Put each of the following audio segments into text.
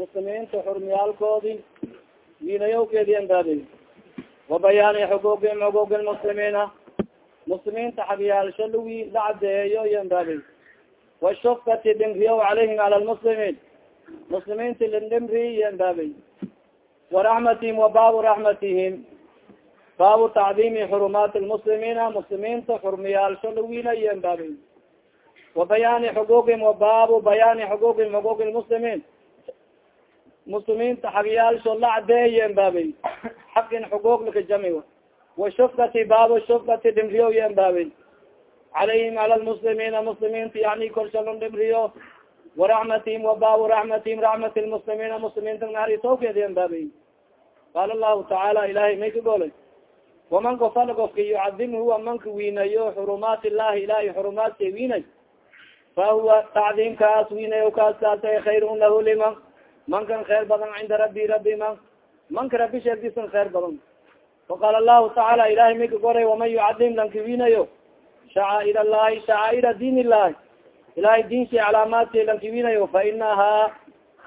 muslimiinta xurmiyaalkoodi wiinayowkeedi anbaabay wabayaani xuquuqi xuquuqi lmuslimiina muslimiinta xagyaalsho lawi la cadeeyo iyo anbaabay washufkati dhimriyo calayhim cala lmuslimiin muslimiinta landhimri iyo anbaabay waraxmatihim wa baabu raxmatihim baabu tacdiimi xurumaati lmuslimiina muslimiinta xurmiyaalsho lawiina iyo anbaabay wa bayaani xuquuqihim wa baabu bayaani xuquuqihim xuquuqi lmuslimiin muslimiinta xagyaalsho la cadeeyo anbaabay xaqin xuquuq laka jami washufkati baabu shufkati dhimriyo iyo anbaabay calayhim cala lmuslimiina muslimiinta yani korshalon dhimriyo. Waraxmatihim wa baabu raxmatihim raxmati lmuslimiina muslimiinta naharitowkeedi anbaabay qaala lahu tacaala ilahay may ka golay waman gofal gofka yucadim huwa manka wiinayo xurumaat illahi ilahay xurumaadka wiinay fahuwa tacdiimkaas wiinayo kaas khayrun lahu liman mankan khayr badan cinda rabi rabi man. Manka rabi sheegdisan khayr badan. Waqaala lahu tacaala ilahay may ka goray waman yucadim lanka wiinayo shacaair allahi shacaaira diin illahi ilahay diinsi calaamaadki lanka wiinayo fa inahaa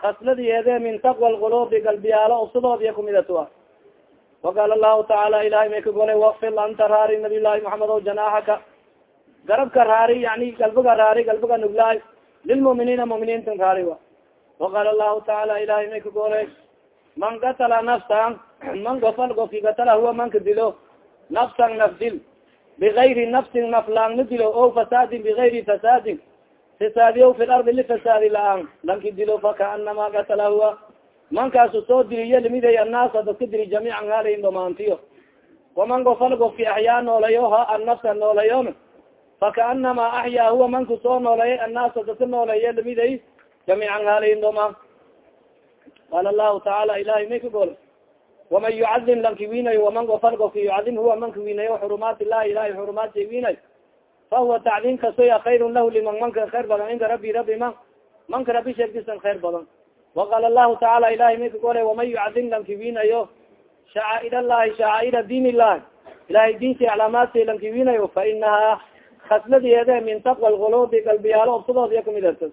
hasladiyeede min taqwa lqulubi galbiyaalo obsadoodiya kumidatoa waqaala lahu tacaala ilahay may ka golay wakfil anta raari nabiy llahi maxamed o janaaxaka garabka raari yani galbiga raari galbiga nuglaay lilmuminiina muminiinta raari wa waqaala lahu tacaala ilahay may ka golay man katala nafsan man gofal gofki katala huwa manka dilo nafsan naf dil bigayri nafsin naflaangna dilo o fasaadin bigayri fasaadin fasaadiyo fi lardi lifasaadi la'aan lanki dilo fakaanama katala huwa mankaasu soo diliyo limiday annaasa dadka dili jamiican haalayin dhamaantiyo waman gofal gofki axyaa noolayo ha annafsa noolayon fakaanama axyaa huwa manku soo nooleeyay annaasa dadka nooleeye limiday jamiican haalayin dhamaan qaala lahu tacaala ilahay may ka gol waman yucadim lanki wiinayo waman gofal gofki yucadim huwa manka wiinayo xurumaat illahi ilahay xurumaatki wiinay fahuwa tacdiim kasoya khayrun lahu liman manka khayr badan cinda rabi rabi man manka rabi sheegdisan khayr badan waqaala lahu tacaala ilahay may ka gole waman yucadim lanki wiinayo shacaair allahi shacaaira diin illahi ilahay diinsi calaamaadki lanki wiinayo fa inahaa khasladiyeede min taqwa lgulubi galbiyaalo obsadood iya kumid ata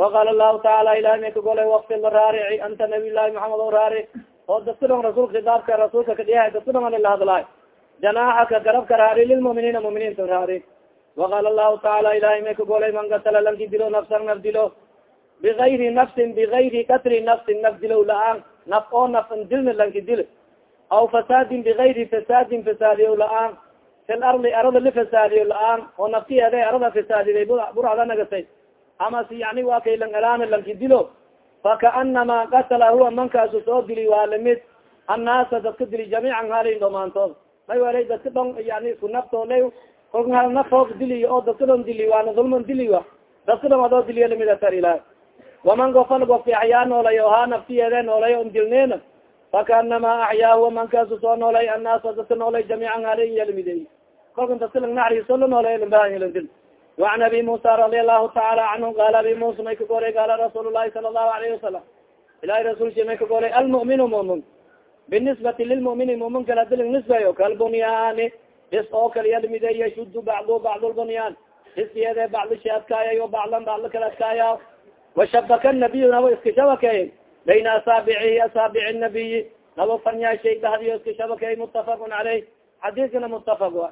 waqaala lahu tacaala ilahay may ka gole wakfil raarici anta nabiy llahi maxamed o raaric oo dadka dhon rasulka khidaabka rasuulka kadhiyahay dadka dhon ala hadlaay janaaxaka garabka raari lilmuminiina muminiinta raari waqaala lahu tacaala ilahay may ka golay man katala lanki dilo nafsan naf dilo bigayri nafsin bigayri katri nafsin naf dilow la'aan naf oo nafan dilna lanki dil aw fasaadin bigayri fasaadin fasaadiyo la'aan fil ardi arada lifasaadiyo la'aan oo naftiyeede arada fasaadiday burada ama si yani waa kay lang elaan lanki dilo fakaanama katala huwa mankaasu soo dili waa limid annaasa dadka dili jamiican halin dhamaantood may walay dadka dhon yani isku naftoole kolka hal nafoog diliyo oo dadka dhon dili waana dulman dili wa dadka dhon adoo diliyo limid atar ilaah waman gofal gofki axyaa noolayo haa naftiyeede noolay on dilneena fakaanama axyaa huwa mankaasu soo noolay annaasa dadka noolay jamiican halin yalimidey kolka dadka lang naxriiso la noolay lambahalandil وعn abi musa رadi الlahu taعala canhu qala abi musa may ka golay qala rasuul الlahi sala الlahu عlyه وasalam ilahi rasulki may ka golay almu'min mumin binisbati lilmu'mini mumin kala diling nisbayo kalbunyani is oo kala yalmide yashud bacd bacd lbunyan isyede bacdi sha adkaayay o baclan bacdi kala adkaaya washabaka nabiy nabo iska shabakeey bayna asaabicihi asaabic الnabiyi nabo fanyaashay dhahdiyo iska shabakeey mutafaq عalayh xadiiskana mutafaq a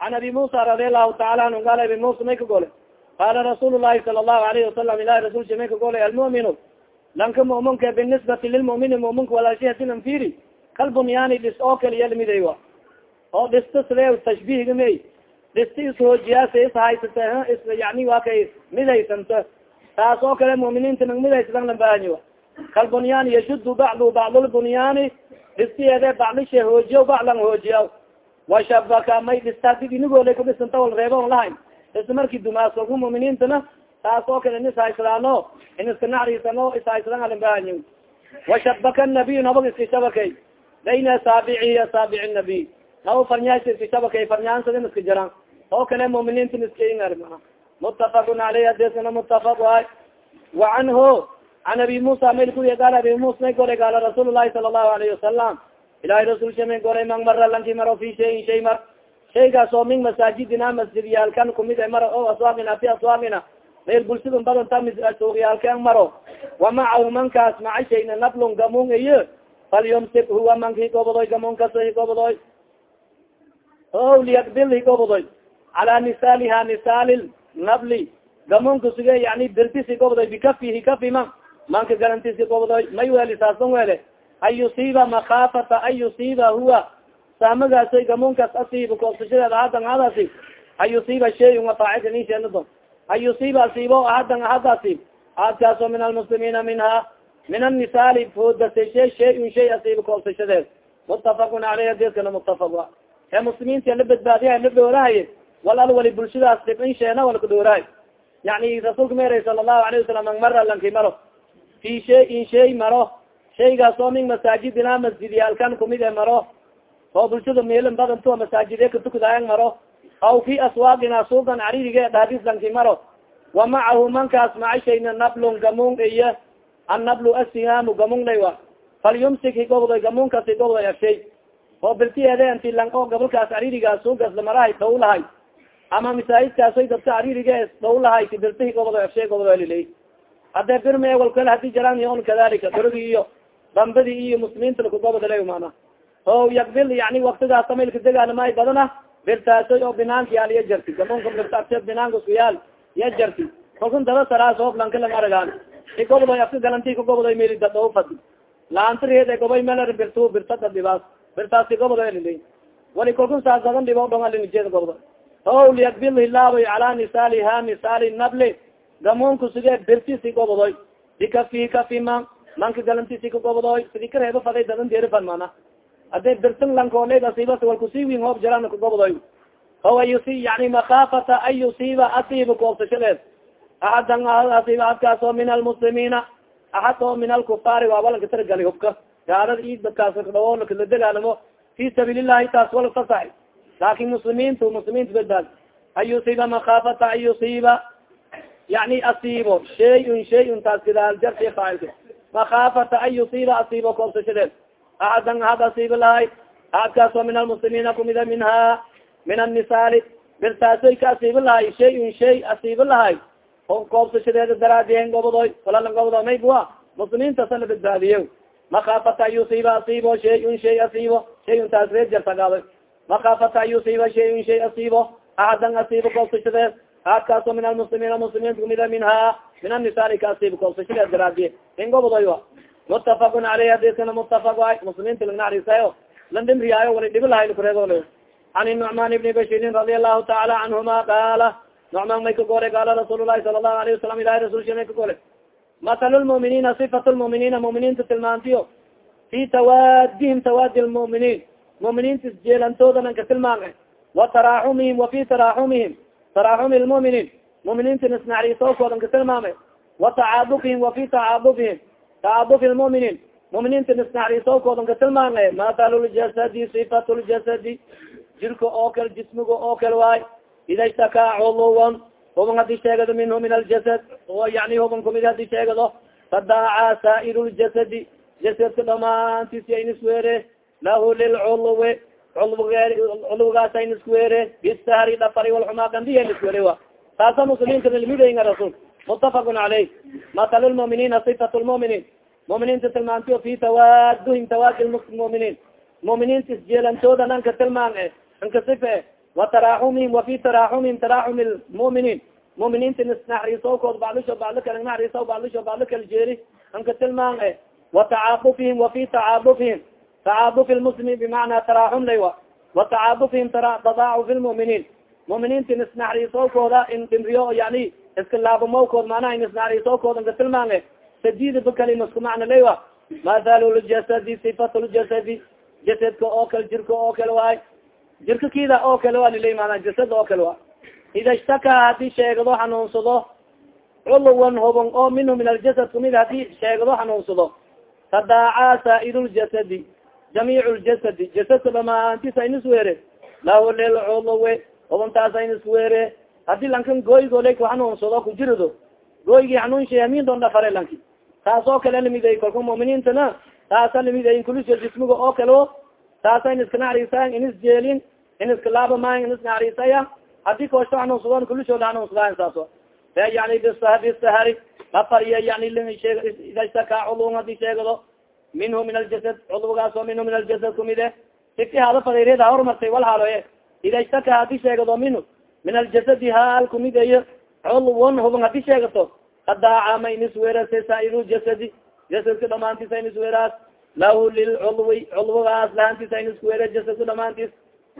an abi musa radi allahu taala anhu qaala abi musa may ka gole qaala rasuul lahi sala allahu alayhi wasalam ilahi rasulka may ka golay almu'minu lanka mu'minka binisbati lilmu'mini mu'minka walaalshi hadilan firi kalbunyaani dhis oo kale yalmiday wa oo dhista side tashbiihga may dhista ishoojiyaasa ishaysata is yani waa kay midaysanta taas oo kale mu'miniinta nag midaysadan lambahanyi wa kalbunyaan yashudu bacdu bacdulbunyaani dhistiyeede bacdisha hoojiya baclan hoojiya washabaka may dhistadig inigoola kudhisanta wal reebon lahayn. Is marki dumaas kolka muminiintana taas oo kale in ishaysadaano in iska naxriisano ishaysadan alambahanyi washabaka nabiy nabag iska shabakay. Bayna asaabici asaabic nabiy naba farnyaasa iska shabakay farnyaansad in iska jiraan oo kale muminiinta iskaingar mutafaqun aleyh hadisana mutafaq waay wa canhu can abi musa mayl kuya gaal abi musa may golay gaala rasuul lahi sala allahu alayhi wasalam ilahay rasulsha may golay man mara lanki maro fi shayin shay mar shaygaas min masaajidina masjidyaalkan kumid e mara o aswaaqina fi aswaaqina meel bulshada badanta suuqyaalkeen maro wamacahu mankaas maca shayna nablon gamun iyo falyumsik huwa manka higobodoy gamun kasa higobodoy o liyakbil higobodoy calaa nisaaliha nisaali nabli. Gamunka suge yani birtis higobodoy bikafi hikafi man manka garantis higobodoy may weli saasan wele an yusiiba makaafata an yusiiba huwa saamagaasay gamunkaas asiiba koobsashadeed ahadan ahadasi an yusiiba nin sheenado an yusiiba asiibo ahadan ahad asiib min almuslimiina minha min annisaali foodasashe shayun shay asiiba koobsashadeed mutafaqun aleyh hadiskana mutafaq ee muslimiinta la badbaadiya la dhoorahay wal al wali bulshadaas dhibin sheena walka dhoorahay yani rasuulka meeray sala allahu alayh wasalam ang mara lanki maro fi shayin shay maro shaygaas oo min masaajidina masjidyaalkan kumid e maro. Oo bulshada meelin badanto masaajide katukadayan maro. Aw fi aswaaqina suugan cariirige dhaadislanki maro. Wa macahu mankaas maca shayna nablun gamun iyo annablu asihaamu gamunlay wa falyumsik higobdoy gamunkas higobdoy agshay oo birtiyeede inti lang oo gabalkaas cariirigaas suugas lamarahay dhaw lahay ama masaajidkaasoy dadka cariirige dhaw lahay birti higobdoy agshay gobdolilay hadee birme walkale haddii jaraan on kadalika dorgi iyo dambadi iyo muslimiinta lakugobodala mana o yakbil yani waktigaas samaylka degaanamay badana birtaasoy oo binaanka yaal iya jarti. Gamunka birta binaanka isku yaal iya jarti. Kalkun daba saraas hoob lanka lang aragaan igobdoy afka galanti kagobdoy meli dadao fadi laantareed e gobay meler birtu birtada dhibaas birtaasi gobdo lilay wali kalkun saasadan dhibo dhong alinijeed gobdo o liyakbil hilaabay calaa nisaaliha nisaali nable gamunka suge birtisi gobdoy bikafi kafi man manka galantisi ka gobdoy sidi ka reeba faday dadan derifan mana hadday birtin lankooled asiibas wal ku sii win hoob jaraan kagobdoy o ayusi yani makaafata an yusiiba asiiba koobsashadeed axadan asiib ahadkaas oo min almuslimiina axad oo min alkufaari waa walanka taragali hubka. Gaalada i dadkaas dhawo lakala degaalamo fi sabiil illahi taas wala fasax laakin muslimiintu muslimiinta badbaad an yusiiba makaafata an yusiiba yani asiibo shayun shayun taas kidaal jarsi faailka makaafata an yusiiba asiibo koobsashadeed axadan ahad asiiba lahay ahadkaas oo min almuslimiina kumida minha min annisaali birtaasoy ka asiiba lahay shayun shay asiiba lahay koobsashadeeda daraadien gobodoy walalan gobodo maybua muslimiintasa la badbaadiyo makaafata an yusiiba asiibo shayun shay asiibo shayun taas reed jartagaado makaafata an yusiiba shayun shay asiibo axadan asiibo koobsashadeed ahadkaasoo min almuslimiina muslimiinta kumida minha min annisaali ka asiibo koobsashadeed daraadiye in gobodoy a mutafaqun aleyh hadiskana mutafaq ay muslimiinta lagnaxariisayo landimriyaayo wali dhibi lahay lakureegol an nucman ibni bashirin radia allahu taala canhuma qaala nucman may ka gore qaala rasuul lahi sala allahu alayhi wasalam ilahi rasulsha may ka gore matal lmuminiina sifat lmuminiina muminiinta tilmaantiyo fi tawaadihim tawaadi lmuminiin muminiinta isjeelantoodan ka tilmaame wa taraaxumihim wa fi taraaxumihim taraaxumi lmuminiin muminiinta isnaxariisokoodan ka tilmaame wa tacaadufihim wa fi tacaadufihim tacadufi lmuminiin muminiinta isnaxariisokoodan ka tilmaame mathaluljasadi sifat ljasadi jirka oo kale jismiga oo kale waay ida shtakaa culuwan huban haddii sheegado minhu min aljasad yani huban kumid haddii sheegado tadaaca saair ljasadi jasadka dhamaantis aynisweere lahu lilculwi culwigaas ayniskuweere bisahri dhafari walxumaa gandiya nisweere wa taasa muslimiinta lilmidayga rasul mutafaqun caleyh matal lmuminiina sifat lmuminiin muminiinta tilmaantiyo fi tawaduhim tawaadi muminiin. Muminiinta isjeelantooda nanka tilmaan anka sife wa taraaxumihim wa fi taraaxumihim taraaxumi lmuminiin muminiinta isnaxriisowkood baclisho bacli kale naxriisaw baclisho bacli kala jeeri anka tilmaan e wa tacaadufihim wa fi tacaadufihim tacaadufi lmuslimiin bimacnaa taraaxum lay wa tacaadufihim tadaacufi lmuminiin muminiinta isnaxriisowkooda in dhimriyo yani iska laabamowkood manaha in isnaxriisowkood anka tilmaan e sadid bakalima isku macna lay wa? Mathaluljasadi sifat ljasadi jasadka oo kale jirka oo kale waay. Jirka kida oo kale wa lilay mana jasad oo kale wa ida ishtakaa haddii sheegado xanuunsado culuwan hubon oo minhu min aljasad kumid haddii sheegado xanuunsado tadaacaa saair ljasadi jamiic ljasadi jasadka dhamaantis aynis weere lahu lilculuwe hubontaas aynis weere haddii lankan gooygole ku xanuunsado kujirido gooygii xanuun sheamin doon dhafare lanki taas oo kale lamiday kalka muminiintana taasa lamidayin kulisha jismiga oo kale taasa in iska naxariisayan in isjeelin in iska laabamayan in iska naxariisaya haddii koosho xanuunsadon kulishooda xanuunsadayan saaso yani bisahari afariya yani ida istaka cudwun haddii sheegado minhu min aljasad cudwgaas oo minhu min aljasad kumide. Siti hada fadeyreda hormartay wal haaloye ida istaka haddii sheegado minhu min aljasadi haal kumideyo cudwun hubun haddii sheegato kadaaca iniswerase saair jasadi jasadka dhamaantiisa inisweraas lahu lilcudwi cudwgaas lahantiisa iniskuwere jasadka dhamaantis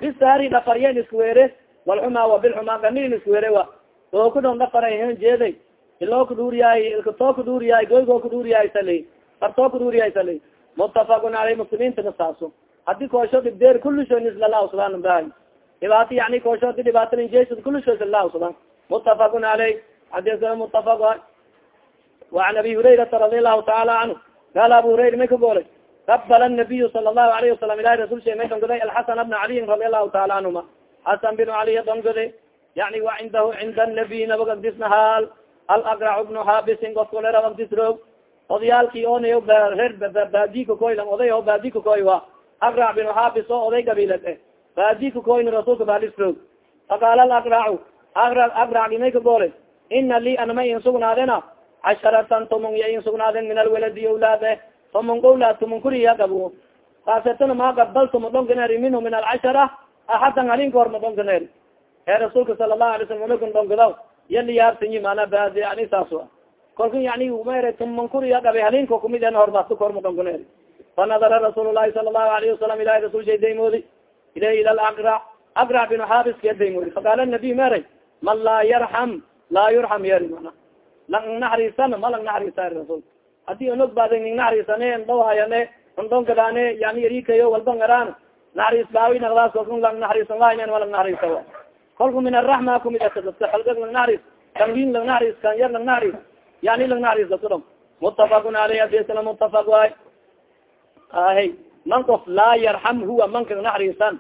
bisahari dhafarya iniskuwere walxuma wa bilxuma gani iniskuwere wa oo kudhon dhafarahen jeeday iloo kudhuuriyahay ilkatoo kudhuuriyahay goygoo kudhuuriyahay sali fartoo kudhuuriyahay sali mutafakun aley muslimiinta nasaaso haddii koosho dhibdeer kulisho nislalaawsadaan bahay dhibaato yani koosho hadi dhibaatan jesad kulisho islalaawsadaan mutafakun aley xadiskana mutafak وan abi hurayrata radi allahu taala canhu qaala abu hurayra may ka goolay qabala nabiyu sala allahu alayhi wasalam ilahi rasul she may dongoday alxasan bna caliyin radi allahu taala canhuma xasan bin caliya dongoday yani wa cindahu cinda nabiy nabag agdisna haal alagrac bnu xaabisin gofkolera agdisroog odayaalkii onayo reer baadi kakoylan oday o baadi kakoy wa. Agrac bin xaabis oo oday gabiilad e baadi kakoyna rasuulka baalisroog faqaala alagracu agra agracgi may ka goolay ina li anama in sugnaadena casharatan tumung ya in sugnaaden min alwaladi awlaade tumung awlaad tumung kuriya gabo kaasatana ma gabaltu madonkaneeri minhu min alcashara axadan halinka hor madonkaneeri ee rasuulka sala lahu alay slam manakun donkadaw yaliyaabsanyi mana badi yani saas kolka yani mer tumung kuriya gabe halinka kumid en horbatu kor madonkaneeri fanadara rasuul lahi sala lahu alayhi wasalam ilahi rasul shay ilayh ila lagrac agrac bin xaabis kee daymoodi faqaala nabiy meray man laa yarxam laa yurxam yeri mana lang naxariisan ma lang naxariisa rasul haddii onog baada ning naxariisane ndawayane ndongadaane yani yarikayo walba ngaraan naxariis baawi nagdaas kolku lang naxariisan lahayn ma lang naxariisa kolku min araxma kumid ata dadka halgag lang naxariis kan win lang naxariis kan yar lang naxariis yani lang naxariis dadka dhom mutafakun aleyh adisna mutafak waay ahe man kof laa yarxam huwa manka naxariisan.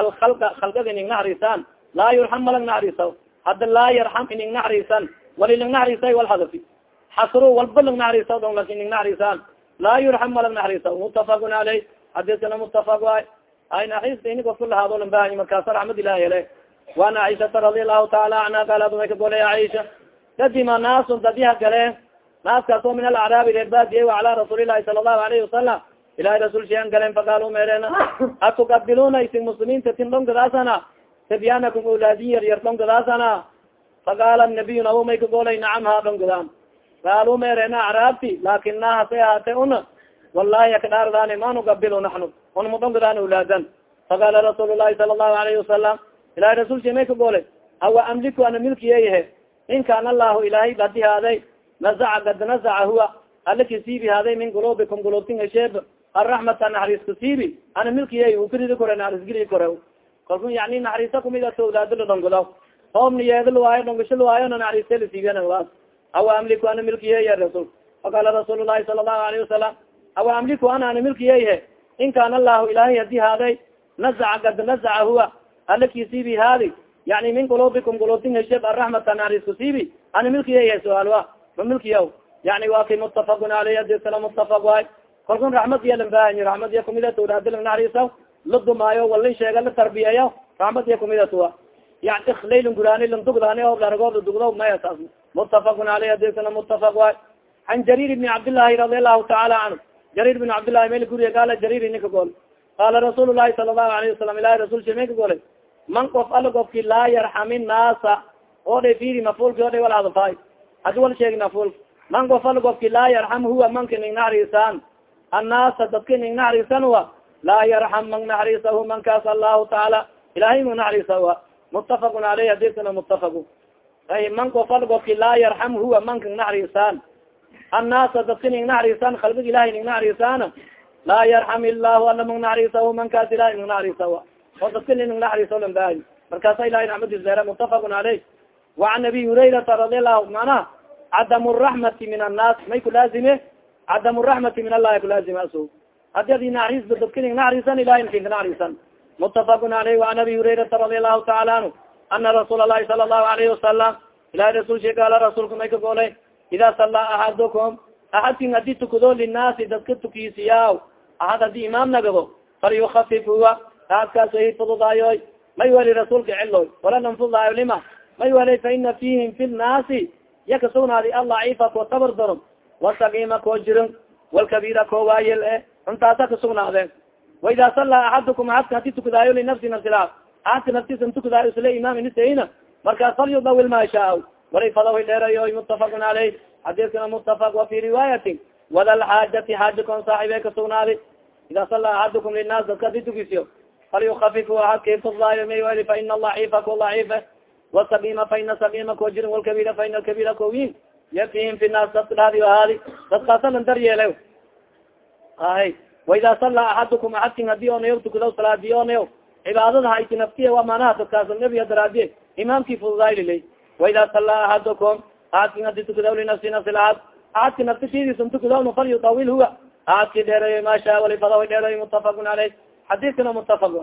Alhalqa halgaga ning naxariisaan laa yurxam malang naxariisa hadda laa yarxam ining naxariisan. Wali lang naxariisay wal hadafi. Xasro walba lang naxariisa don laakiin ning naxariisaan laa yurxam malang naxariisa mutafakun aleyh hadiskana mutafak waay ay naxariista ini kofka lahaado lang bahay markaasa raxmad ilahi hele waana caishata radi allahu taala anha gaalad way ka golay caisha kadima naasun dadiha galeen naaskaas oo min alacraabi reer baadiye wa calaa rasuuli lahi sala allahu alayhi wasalam ilahi rasul shean galeen faqaalu meereen atukabiluna isin muslimiinta tin dhongadaasana tibyaanakum awlaadiyin yar yar dhongadaasana faqaala nabiyu nabo may ka golay nacam ha dhongadaan qaalu meerena acraabti laakina hase ahaate una wallahi akadhaardaan ma nugabilu naxnu una madhongadaan awlaadan faqaala rasuul lahi sala allahu alayhi wasalam ilahi rasul she may ka golay awa amliku ana milkiyeyahe in kaan allahu ilahay badi haaday nazaca gad nazaca huwa ala kasiibi haaday min gulubikum gulubtin hesheeb araxmata naxariis kasiibi ana milkiyey ukuridi kore naxariis gili kore kalku yani naxariisa kumid ato awlaado la dhongado hoobna yeeda lawaayo dhongasho lawaayo na naxariiste lasiibiyan awa amliku ana milkiyeya rasul faqaala rasuul sala allahu alayhi wasalam awa amliku ana ana milkiyeyhe in kaan allahu ilahay haddii haaday nazaca gad nazaca huwa ala haadi yani min gulubikum gulubtin hesheeb araxmata naxariis kasiibi ana milkiyeyhe suaalwa ma milkiya yani waa kay mutafakun aleyh adisana mutafak waay kalkun raxmad iya lan bahanyi raxmad iya kumida wadaadilang naxariisa la dumaayo walin sheega la tarbiyeeyo raxmad iya kumidatuwa yani iklaylan guraani lan dugdaani o laragooda dugdo maya saas mutafakun aleyh adisana mutafak waay an jarir ibni cabdillahi radi allahu taala canhu jarir bin cabdillahi mel guriya gaala jarir ninka gool qaala rasuul lahi sala allahu alayhi wasalam ilahi rasul she may ka golay man qof ala gofki laa yarxami naasa oo dhay firi mafulki o dhay wal hadafay hadi wal sheegi mafulk. Man qof ala gofki laa yarxam huwa manka ning annaasa dadka ning naxariisan wa laa yarxam man naxariisahu mankaas allahu taala ilahay mu naxariisa mutafakun aleyh hadisana mutafaku ay man qof ala gofki laa yarxam huwa manka naxariisaan annaasa dadka ning naxariisaan khalbig ilahay ning naxariisaan laa yarxam illahu ala mang naxariisahu mankaas ilahay ning naxariisa oo dadka ning naxariisa lan bahay markaasa ilahay raxmadiis leera mutafakun aleyh وan abi hurayrata radi alahu mana cadam raxmati min annaas may kulaazime cadam raxmati min allahi kulaazime aso hadi adi naxariisba dadkaning naxariisan ilahay nkin ka naxariisan mutafakun aleyh وan abi hurayrata radi allahu taala anhu ana rasuul alahi sala allahu alayhi wasalam ilahi rasul she gaala rasuulka may ka golay ida sala axadukum axadkin haddii tukado linaasi dadka tukisiyaa axad haddii imaam nagado falyukafif huwa aadkaas ay fududaayoy may weli rasuulka celoy wala nan fududaayo lima may wala faina fihim fi nnaasi ya kasugnaadi alacifa ko tabar daron wasakima koo jirin walkabira koo waayel e cuntaasa kasugnaadeen waida sala axadukum aadka haddii tukadaayo linafsi nafsila aadka naftiisa tukadaayo isla imaam inisayna markaas falyudawil ma shaa walay fadaw dheerayo mutafaqun caleyh xadiiskana mutafaq wa fi riwaayatin. Wada lxaajati xaaja kon saaxibe kasugnaadi ida sala axadukum linaas dadka haddii tukisiyo falyukafif aadkafudlaayo may wali fa ina lacifa ko laciife wasakima fa ina sakima ko jirin walkabira fa ina alkabira ko win yakfihim fi naas dadka dhadi haadi dadkaasalan daryeele ahay waida sala axadukum axadkin haddii onayo tukado salaadi onayo cibaadada hayti naftiya waa manaha dadkaas nabiga daraadiye imaamkii fududaylilay waida sala axadukum axadkin haddii tukadaw linafsi nafsi laad axadki nafti sidiisan tukadawna fal yudawil huwa axadki dheereeyo maasha walifadawa dheereeyo mutafaqun caleyh xadiiskana mutafaq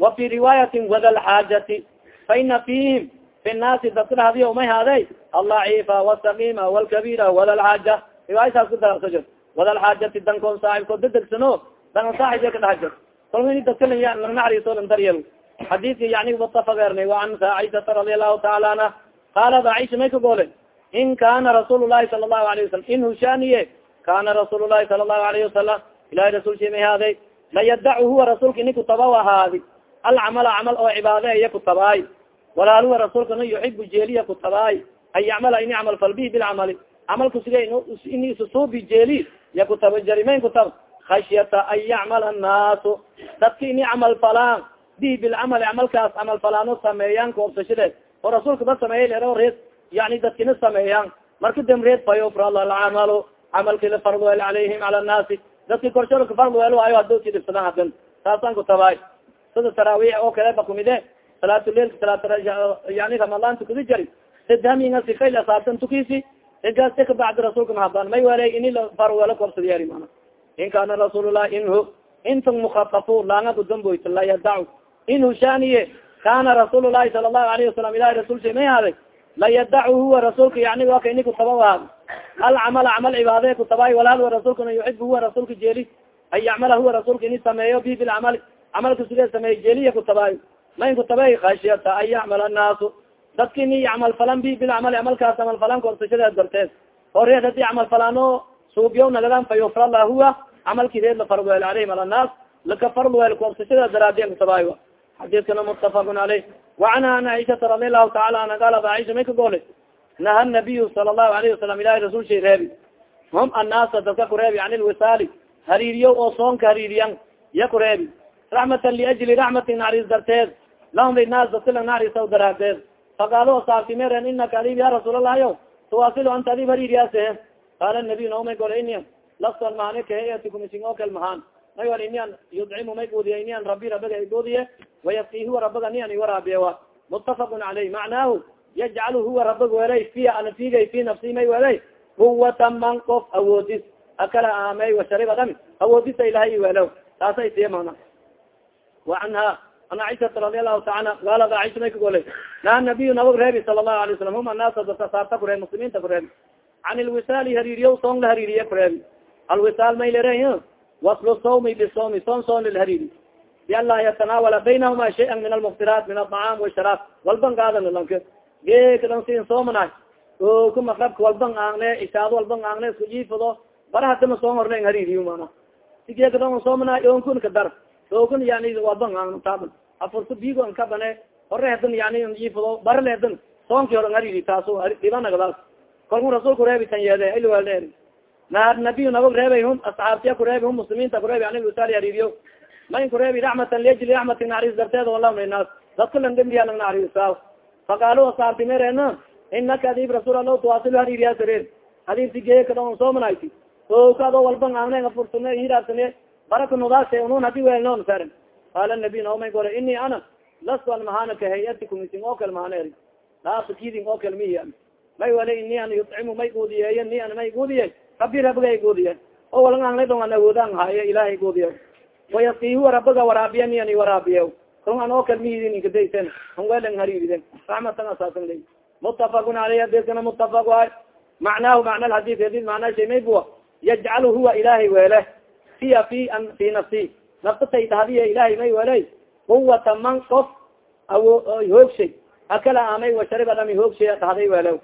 wa fi riwaayatin wada lxaajati faina fihim fi naasi dadka dhahdiya umay haaday alacifa wasamima walkabira walalxaaja riwaayataas ku dararsajo walalxaajati dankoon saaxibkoo dedegsano danka saaxibya ka dhahjo kolka ini dadka langnacariso lan daryel xadiidka yani watafagerne wa an aishata radi allahu taala anha qaalat aisha may ka goole in kana rasuul lahi sala allahu alayh wasalam in hushaniye kana rasuul lahi الله عليه alayhi wasalam ilahay rasuulki may haaday layadacu huwa rasuulka ini kutabaw ahaadi alcamala camal oo cibaade iya kutabaay walaal huwa rasuulkana yuxibu jeeliya kutabaay an yacmala ini camal falbihi bilcamali. Camalku siga ini isusuubi jeeli ya kutaba jarimayn kutab khashyata an yacmala annaasu. Dadka ini camal falaan bihi bilcamali camalkaas camal falaano sameeyaan koobsashadeed oo rasuulka ba sameeyay lero reed yani dadkina sameeyaan. Marka dam reed fayofrad alcamalu camalki la fardweel calayhim cala annaasi. Dadki korshorka fardweel waayo hadooki dhibsadan hadan saasaan kutabaay sida taraawiix oo kale ba kumide salaatleilka salyani ramadan tukada jari. Idhaminga sifay lasaabtan tukisi igaste kabacdi rasulka mahabaan may wala ini farwela koobsadiyari mana in kana rasuullahi inhu inta mukaafu laanga gudamboyt la yadacu inhu shaniye kana rasuul lahi sala lahu alayhi wasalam ilahi rasulsa may haaday la yadacu huwa rasuulka yani wa ka ini kutaba wahaad alcamala camal cibaadee kutabay walal wa rasuulkana yuxib huwa rasuulka jeeli an yacmala huwa rasuulka ini sameeyo bi bilcamali camalka suge sameeye jeeliya kutabaayo mainku tabay khashiyata an yacmal annaasu dadki ni yacmal falan bi bilcamal camalkaas camal falan korsashadeed darteed hore dadi camal falano suubyo nagadan fa yufra la huwa camalkideed la farweel aleyhim al annaas laka farweel korsashadeed daraadiyan kutabaayo xadiidkana mutafaqun aleyh wacanha an aishata radi allahu taala anha galad aisha may ka goole naha nabiyu sala allahu alayhi wasalam ilahi rasuulsha reebi hum annaasa dadka kureebi an lwisaali hariiriyo oo soonka hariiriyan iya kureebi raxmatan liajli raxmatin naxariis darteed daraadeed. Faqaalo saabtimeren inaka adib ya rasuul allahi tuwaasilo anta adib hariiriyaase qaala nabiy naomay gole ini lasal mahane kaheyatikum ising oo kal mahaan may wal inian yudcimu may guudiya inian rabi rabaga ay guudiye wayafki huwa rabaga ni an iwaraabiyewa mutafaqun caleyh macnaahu yajcalu huwa rabag welay fiya ana figay fi nafsi may welay. Quwata man qof awoodis. Akala aamey washariba dhami awoodisa ilahay iwelo taasa isiye mana wa canha an caisaa radi alahu taala galad caiha may kagolay naa nabiy nabag reebi sala lahu alay salam hum anaasa dadka saarta kureebi muslimiinta kureebi can ilwisaali hariiriyo soong la hariiriye kureebi alwisaal may lere waslu sawmi bisawmi soom soon lilhariiri bianlaa yatanaawala baynahuma shayan min almuftiraat min aطacaam washaraab walban gaadan lanka geekadan siin soomana oo ku maqrabka walban aangne isaado walban aangne isku jiifado barahatama soon horlen hariiriyo mana. Si geekadan soomana e onkun ka dar okun yani walban aangno taaban afurta bigo an kabane hore hadan yani jiifado bara leedan soonki horan hariiri taaso dhibanagadaas kalku rasuulku reebi tan yeede ilwelde na nabiy nabag reebay hum asxaabtiya kureebi hum muslimiinta kureebi ani usaali hariiriyo mayn kureebi raxmatan liajli raxmati naxariis darteed wallahu naas dadka lang dembiya lang naxariisaa faqaalu asxaabti merena inaka adib rasuul allah tuwasil hariiriya sareen hadibti geekadon soomanaysi oka ado walban aanenga fursane hiraabsane baraka nudaase unun hadi weelnoon saren qaala nabiy naomay gore ini ana lastu an mahana ka hayatikum isin oo kal mahana eri. Laasakidin oo kal miya may wala ini an yudcimu may guudiyeeye ni an may guudiye rabi rabigay guudiye o walang anglay an awoodaan haaye ilahay guudiye wayasii huwa rabiga waraabiya ni ani waraabiye kon an oo kal mihidin inkadaysen an welang hariiriden raxmatan asaasan ley mutafaqun aleyh hadiskana mutafaq waay macnaahu macna alxadid hadid macnaa shay may buwa yajcalu huwa ilahay weele fiya fi fi nafsi naftatay dahadiya ilahay may walay quwata man of awo hoogshay akala aamay washarib adami hoogshay dahday walaw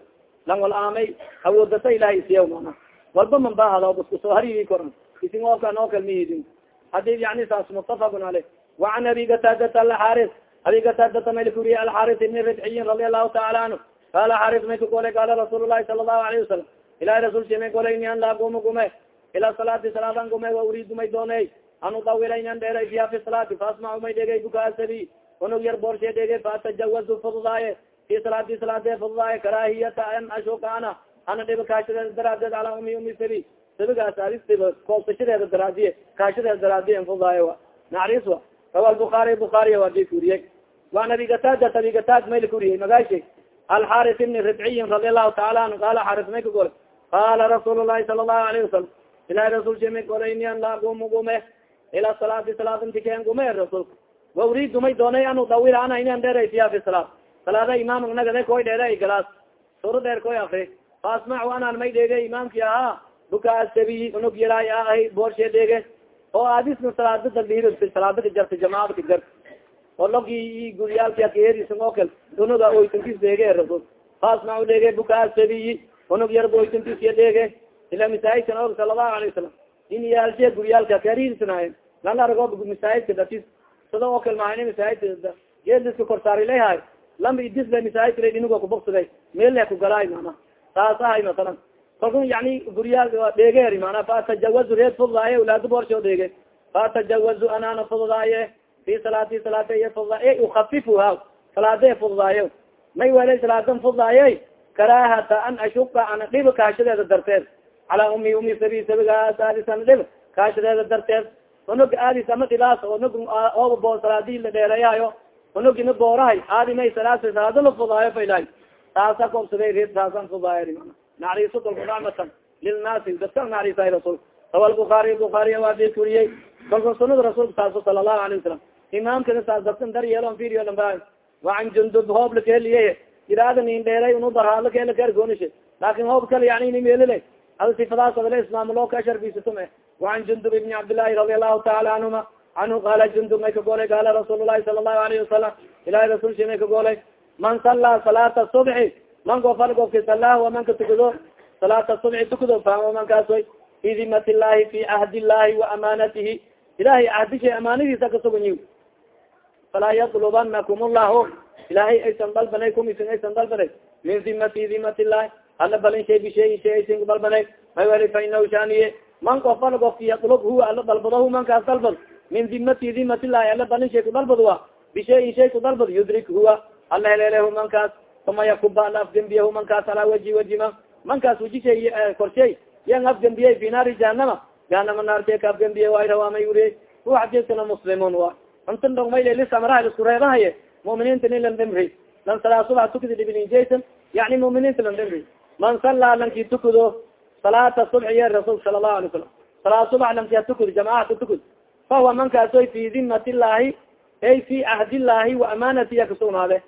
langwal aamay awoodasa ilahay isiya mana walba man bahada baskusoo harigi koran isin oka noo kalmihidin haddii yani saas mutafaqun aley waan abi gatadata alaxaaris abi gatadata maylkuriya alxaaris ibni ridxiyin radia allahu taala anhu qaala xaaris may ka goley qaala rasuul lahi sala allahu alayhi wasalam ilahay rasulki may goley ni an laagumagume ila salaati salaadan gume wa uriidu may dooney an udawila inan dheeray fiha fi salaati faasmacu may dhegey buka asabi unug yar boorshe dhege faatajawazu fududaaye fi salaati salaade fududaaye karaahiyata an ashuka ana. Ana dhiba kaashadeeda daraadeed calaa umi umi sabi sabigaas adisdiba koobsashadeeda daraadiye kaashadeeda daraadiye an fududaaye wa. Naxariis wa. Rawa lbukaari bukaariya waa di kuriyey waan abi gataadat abi gataad mayla kuriyey magaashe alxaris ibni ribciyin radi allahu taala anhu qaala xaris may ka gole qaala rasuul lahi sala allahu alayhi wasalam ilahi rasulka may goleynian laa gumu gume ila salaati salaadintikeen gume rasulka wa uriidu may doonay an udawila ana inan dheeray fiya fi salaat salaada imaam nagade koy dheere galaas suro dheer koy akri faasmacu anaan may dheege imaamki ahaa buka asabiyi unug yaraay a ahay boorshe dheege oo aadisna salaada dalbihir salaada ka jarta jamaada ka jarta oo logi guryaalka kaerisan oo kal unuga oytankis dheege rasul. Faasmacu dheege buka asabiyi unug yarba oytankisya dheege ila misaajidkan og sala allahu alayه wasalam in yaalshe guryaalka karirsanaaye lan argo misaajidka datis sida oo kal mahan misaajidka geeliska korsaarileyhay lamba idisla misaajidka inuga kubogsaday meel le kugalaay mana saas ahay masalan kalkun yani guryaal dheegeeri mana faatajawazu reed fududaaye ulaado boorsho dheege faatajawazu anana fududaaye fi salaati salaata iyo fududa e ukafifuha salaade fududaaye may wele salaadan fududaaye karaahata an ashuka ana dhiba kaashadeeda darteed calaa umi umi sabi sabigaas aadis ana dhib kaashadeeda darteed unog aadis ama dhilaas onog ooba boo salaadii la dheereeyahayo unogina boorahay aadi may salaas salaado la fudaayo failahay taasa koobsaday reed taasan fudaayo mana naxariiso kolku racmatan lilnaasi dadka naxariisay rasul rawa lbukaari bukaariya waa di kuriyey kolku sunada rasuulka taaso sala allahu alayh wasalam imaamkana saas dadkan dar yeelon video lamba waan jundub hoob lakeliye iraada nin dheeray unu darhaadla kela kaargoonishe laakin hoob kale yani ini meelile ada sifadaas adale islaam loo ka sharfisatume waan jundub ibni cabdillahi radi allahu taala canhuma canhu qaala jundub may ka golay qaala rasuul lahi sala allahu alayhi wasalam ilahi rasulshi may ka golay man salla salaata subxi man gofal gofki salah waman ka tukado salaata subxi tukado fahmo mankaasoy fi dimat illahi fi cahdi illahi wa amaanatihi ilahay cahdisha amaanadiisa kasuganyi falaa yatlubanakum llahu ilahay aysan dalbanay kumisin aysan dalbanay min dimati dimat illahi ala balin shay bishayin shay aysin ku dalbanay may weli fa inahu shaniye. Man gofal gofki yatlub huwa ala dalbadahu mankaas dalbad min dimati dimat illahi ala balin shay ku dalbad wa bishayin shay ku dalbad yudrik huwa. Ala heleelehu mankaas uma yakuba ala afgembiyahu mankaas alaa waji wajima mankaas wajishay korshay yan afgembiyey fi naari jahanama jahanama naarte ka afgembiye way rawaamay uriye ru xadiiskana muslimun wa. Intan dhogmaylisamaraha isku reebahaye muminiinta nin lan dhimri lan salaa subax tukadi dhibininjaysan yani muminiinta lan dhimri man sallaa lanki tukado salaata subxi ye rasuulka sala allahu alay salam salaa subax lanki hatukad jamaacata tukad fahuwa mankaasoy fi dimat illahi ay fi cahd illahi wa amaanatiya kasugnaade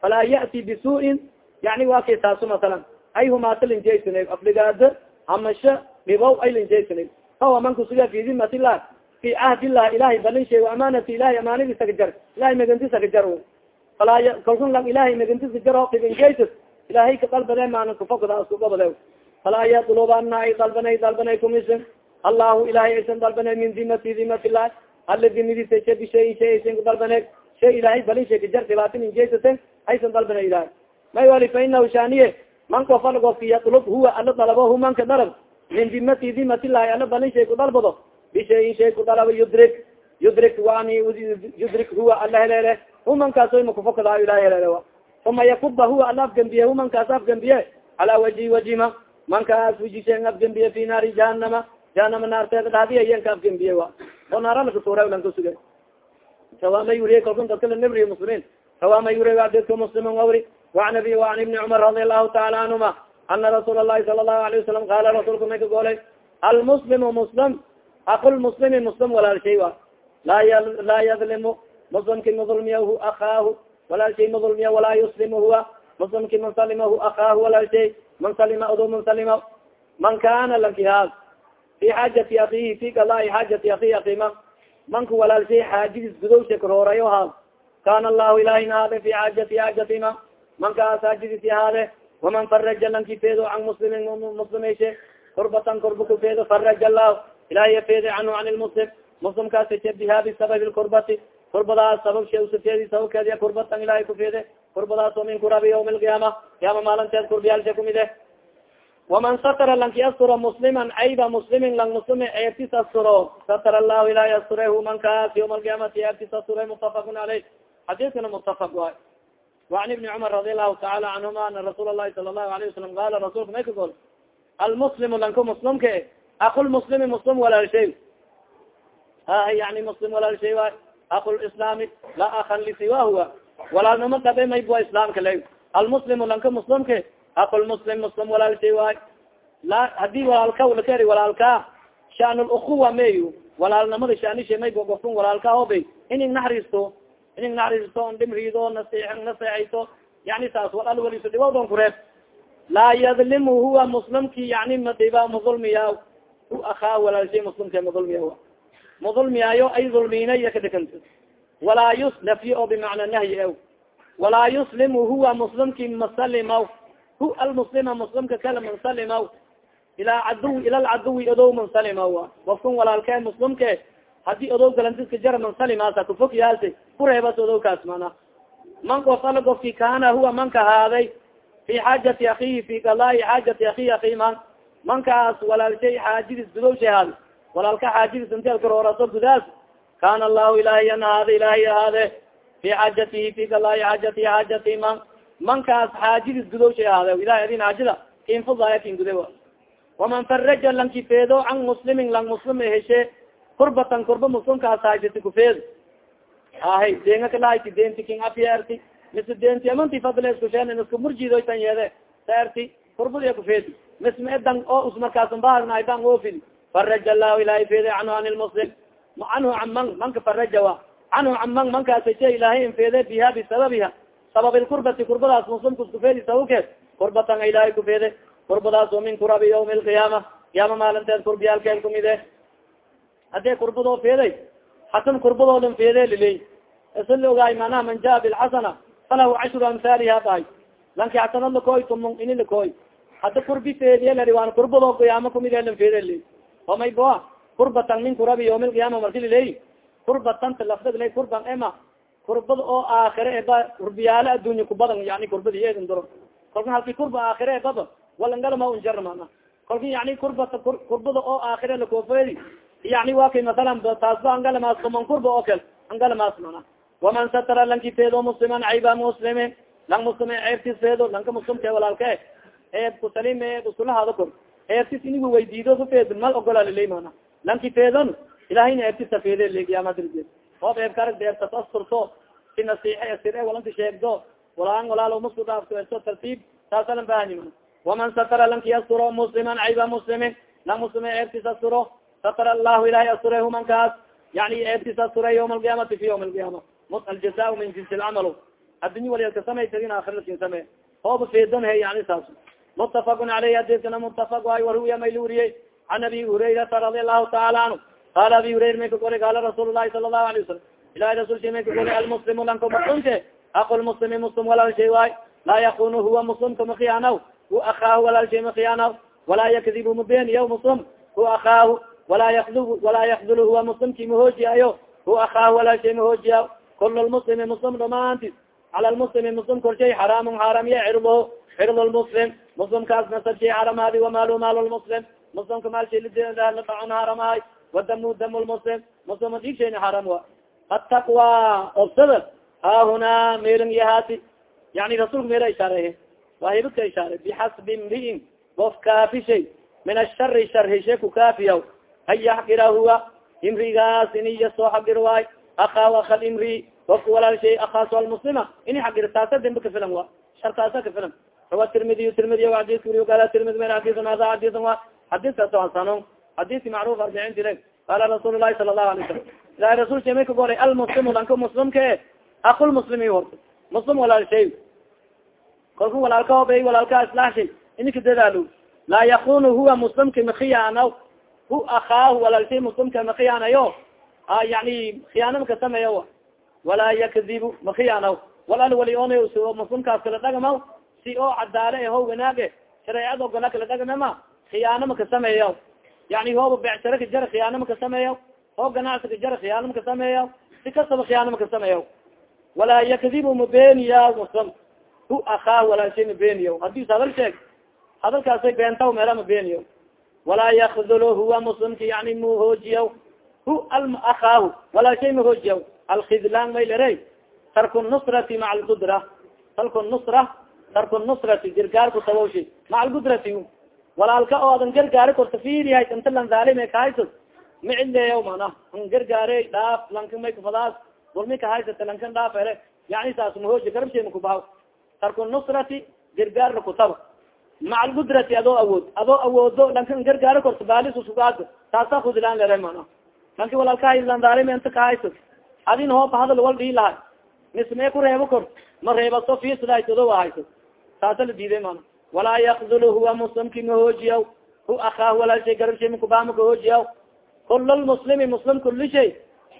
falaa ya'ti bisuuin yani waa kay taasu masalan. Ay humaata linjaysanay afligaado hamasho dhibow ay linjaysanay fahuwa man kusuga fi dimat illah fi cahd illah ilahay balin shay amaanati ilahay amaanadiisa kajar ilahay magantisa kajar falaa kalkun lang ilahay magantisa jaro ibinjaysas ilahay ka dalbade maana kufokda iskugobade falaa yadlubana ay dalbanay dalbanay kumisin allahu ilahay aysan dalbanay min dimati dimat illah ala dimidisa sha bishayin shay aysan kudalbane shay ilahay balin shay kajar dhibaatin injaysaten aysan dalbana ilahay may wali fa inahu shaniye man kofal gofki yatlub huwa ala dalabo hu manka dalab min dimati dimat illahi ala balin shay kudalbado bishayin shay kudalabo yudrik yudrik wani yudrik huwa ala heleele humankaaso makufokada ilahay heleele wa uma yakuba huwa ala afgambiye humankaas afgambiye calaa waji wajima. Mankaas wujishen afgambiye fi naari jahanama jahanama naarteeda dhadiya yanka afgambiye wa. Oo naaralakatuura lan kasuga rawaama yuriye kalkun dadka la nabriye muslimiin rawaama yuriye adedka muslim wawri. Waan abi waan ibni cumar radi allahu taala canhuma ana rasuul alahi sala allahu alayه wasalam qaala rasuulka may ka goolay almuslimu muslim akulmuslimi muslim walaalshay wa laa laa yadlimu muslimki madulmiyahu akaahu walaalshay madulmiya walaa yuslimu huwa muslimki man salimahu akaahu walaalshay man salima odo man salima man kana lankihaad fi xaajati akihi fi qadaai xaajati akihi akima manka walaalshay xaajadiis gudowsha karoorayo haad kana allahu ilahina haade fi xaajati xaajatima mankaas xaajadiisi haade waman faraja lanki feedo can muslimin muslimayshe kurbatan kurba ku feedo faraja allahu ilahiya feede canhu can lmuslim muslimkaas fe biha bisababi lkurbati kurbadaas sabab she usafeedi sababkeediy kurbatan ilahay kufeede kurbadaas min kurabi ywm lqiyaama qiyaama maalinteed kurbiyaalsha kumide waman satara lanki asturo musliman ayba muslimin lang muslime eertis asturo satara allahu ilahay asture humankaas ywma alqiyaamati eertis asture mutafakun aleyh xadiiskana mutafak waay wacan ibni cumar radi allahu tacaala canhuma ana rasuul allahi sala allahu alayh wasalam qaala rasuulka may ka gol almuslimu lanku muslimka akulmuslimi muslim walaalshay ha yani muslim walaalshay waay akulislaami la akan lisiwa huwa walaalnimo dabe mayb wa islaamka la almuslimu lanka muslimka akulmuslim muslim walaalshay waay la haddii walaalka lakeri walaalka shan lukuwa meyu walaalnimada shanisha mayb gofun walaalka hobe ining naxriisto ining naxriisto dhimrido nase naseexayso yani saas walal waliso dhiwadon kureeb laa yadlimu huwa muslimki yani madiba madulmiya hu akaa walaalshay muslimka madulmiya madulmiyaayo ay dulminaya kadekant walaa yuslafy o bimacna nahyi ew. Walaa yuslimu huwa muslimki masalimaw hu almuslima muslimka kala mansalimaw ilaa caduw ila lcaduwi odow mansalimaw wafkun walaalkee muslimke haddii odow galantiska jara mansalimaasa kufog yaalsa kureebas odowkaas mana man of ala gofki kaana huwa manka haaday. Fi xaajati akihi fi qadaai xaajati akihi aki man mankaas walaalshay xaajidis gudowsha haada walaalka karooraso gudaas. Kana allahu ilahay an haade ilahay ahaade fi xaajatihi fi qadaai xaajatihi xaajati man. Mankaas xaajidis gudowsha ahaade ilahay adin xaajida kinfudaya kin gude waman faraja lanki feedo can muslimin lang muslim heshe kurbatan kurba muslimkaas haysati kufeed ahay deenga kalahayti deenti king afyerti mise deenti amanti fadle iskusheen iska murjidoytan yeede saerti kurbadi kufeedi mis ma edan oo us markaasan baharnaydan oofidi faraja allahu ilahay feede canhu an lmuslim canhu can man manka faraja wa canhu can man mankaasashe ilahay infeede biha bisababiha sabab lkurbati kurbadaas muslimka iskufeedi sababkeed kurbatan ilahay kufeede kurbadaas oo min kurabi yawmi alqiyaama qiyaama maalinteed kurbiyaalkeen kumide hadee kurbadoo feeday hatan kurbadoodan feede liley isa la ogaay manaha man jaa bilxasana falahu cashru amhaaliha dahay lanki xasanad lakoy tumon ini lakoy hada kurbi feediye lari waan kurbadoo qiyaama kumidelan feede omay boa kurbatan min kurabi yawmi alqiyaama marki liley kurbatanta lafdag lay kurban ema. Kurbada oo aakhire eba kurbiyaale addunya kubadan yani kurbadi eedin doro. Kolka halki kurba aakhire ebaba walangalama unjar mana kolka yani kurbata kurbada oo aakhire lakoofeedi yani wa kay masalan taasba angalamaas kuman kurba oo kale angalamaas mana waman satara lanki feedo musliman cayba muslime lang muslime ceebtis feedo lanka muslimke walaalke eeb kusalim iskulahaado kor eebtis inigu weydiido ku feed mal ogola liley mana. Lanki feedon ilahayna eebtisa feede le kiyamadirje oob eeb karag deebtas asturto si nasiixe asire walanka sheegdo walaan walaalo musku dhaafto eso tartiib saasalan bahani mana. Waman satara lanki asturo musliman cayba muslime lang muslime eebtis asturo satr allahu ilahay asure humankaas yani eebtis asure yawma alqiyaamati fi yawm alqiyaama aljaza min jins lcamal addunya waliyalka samaytagin akhirlakin same hooba feedon he yani saas mutafakun aleyh hadiskana mutafak waay waruya may luriyey can abi hurayrata radi allahu taala canhu qala abi hurayra may ka goli qala rasuul lahi sala allahu alayه wasalam ilahi rasulki may ka goli almuslimu lanka muslimke aqul muslimi muslim walaal shay waay laa yakunu huwa muslimka makhiyaanaw hu akaahu walaal shay makhiyaanaw walaa yakdibu mubeniya muslim hu akaahu walaa yakdub walaa yakdul huwa muslimki mahoojiyayo hu akaahu walaal shay mahoojiya kul lmuslimi muslim dhamaantis cala lmuslimi muslim korshay xaraamun xaaramiye cirdo cird lmuslim muslimkaas nasab shay xaramaadi wamaal maal lmuslim muslimka maal shay ladacon xaramahay wadamu dam muslim dhiig shayna xaram wa ataqwa obsada haahunaa meerin yahaati yani rasulka meela ishaarey waahibadka ishaare bixasbi imriin of kaafishay min ashari shar heshe ku kaafiyaw an yaxqira huwa imrigaas iniya soo xaqir waay akaa akal imri ofka walaal shay akaaso almuslima ini xaqir taasa dembe ka filan wa shar taasa ka filan rawa tirmidiy tirmidiy adis uriy qala tirmidi men xadisan hada xadisan wa xadiskaasoo hasanon xadiski macruf arbicin dire qala rasuul lahi sala allahu alay salam ilahi rasul shay may ka goray almuslimu lanka muslimke akulmuslimi horta muslim walaal shay kolka walaalka obey walaalka islax shay ininka dadaalo laa yakunu huwa muslimka makhiyaanaw hu akaahu walaalshay muslimka makhiyaanayo yani khiyaana ka sameeya walaa yakdibu makhiyaanaw walal wali on muslimkaas kala dhagamaw si oo cadaale ho wanaage shareecad ogola kala dhagmema khiyaano maka sameeya yani hooba becshara ka jara khiyaano maka sameeya oo ganacsi ka jara khiyaano maka sameeya si kastaba khiyaano maka sameeya walaa yakdibu mabeniya muslim hu akaa walaashay mabeniya hadis hadal sheeg hadalkaasay beentaw meela mabeniya walaa yakdulu huwa muslimka yani muhoojiya hu akaahu walaashay mahoojiya alkhidlaan maylere tarku nusrati maca algudra tarku nusra tarku nusrati gargaarku sabawshi maca algudrati walaalka oo adan gargaari korta fiirihay inta lan zaalime kahaysa macileeya mana. An gargaare dhaaf lanka may kufadaas dulmi kahaysata lankan dhaaf ere yani saas mahooji garabshe makubaha tarku nusrati gargaarna kutaba maca algudrati adoo awood adoo awoodo lankan gargaari korta balisusugaad taasa khudlaan lere mana. Lanki walaalkahay lan zaalime inta kahaysa adin hooba hadal wal dhii lahay. Mismee ku reebo kor ma reebaso fiisdaysado ahayso taasa la diiday mana walaa yakdulu huwa muslimki mahoojiyaw hu akaa walaalshay garabshay makubaa makahoojiyaw kul lmuslimi muslim kuli shay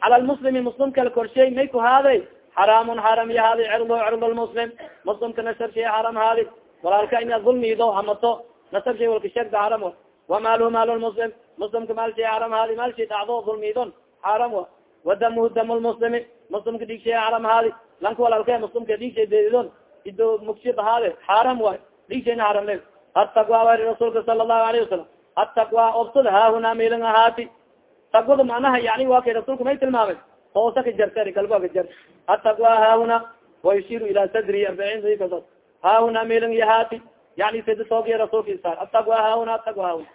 cala lmuslimi muslim kala korshay may ku haaday xaraamun xaram yahaadi cirdo cirdo lmuslim muslimka nasab shay xaram haadi walaalka inaad dulmido hamato nasab shay walka sheegda xaram wa wamaalhu maal lmuslim muslimka maal shay xaram haadi maal shay dhacdo dulmidon xaram wa wadamuhu dam lmuslimi muslimka dhiig shay xaram haadi lanka walaalka muslimka dhiig shay deedidon ido mugsi bahaade xaram waay dhiig shayna xaram le ataqwa wari rasuulka sala allahu alayhi wasalam ataqwa obsad haahuna milan ahaati taqwada macnaha yani waa kay rasuulka may tilmaamay hoosa ka jarta galba ka jar ataqwa haahuna wayushiru ila sadri arbaciin saikasa haahuna milan yahaati yani sida toogiya rasuulka isaar ataqwa haahuna ataqwa haahuna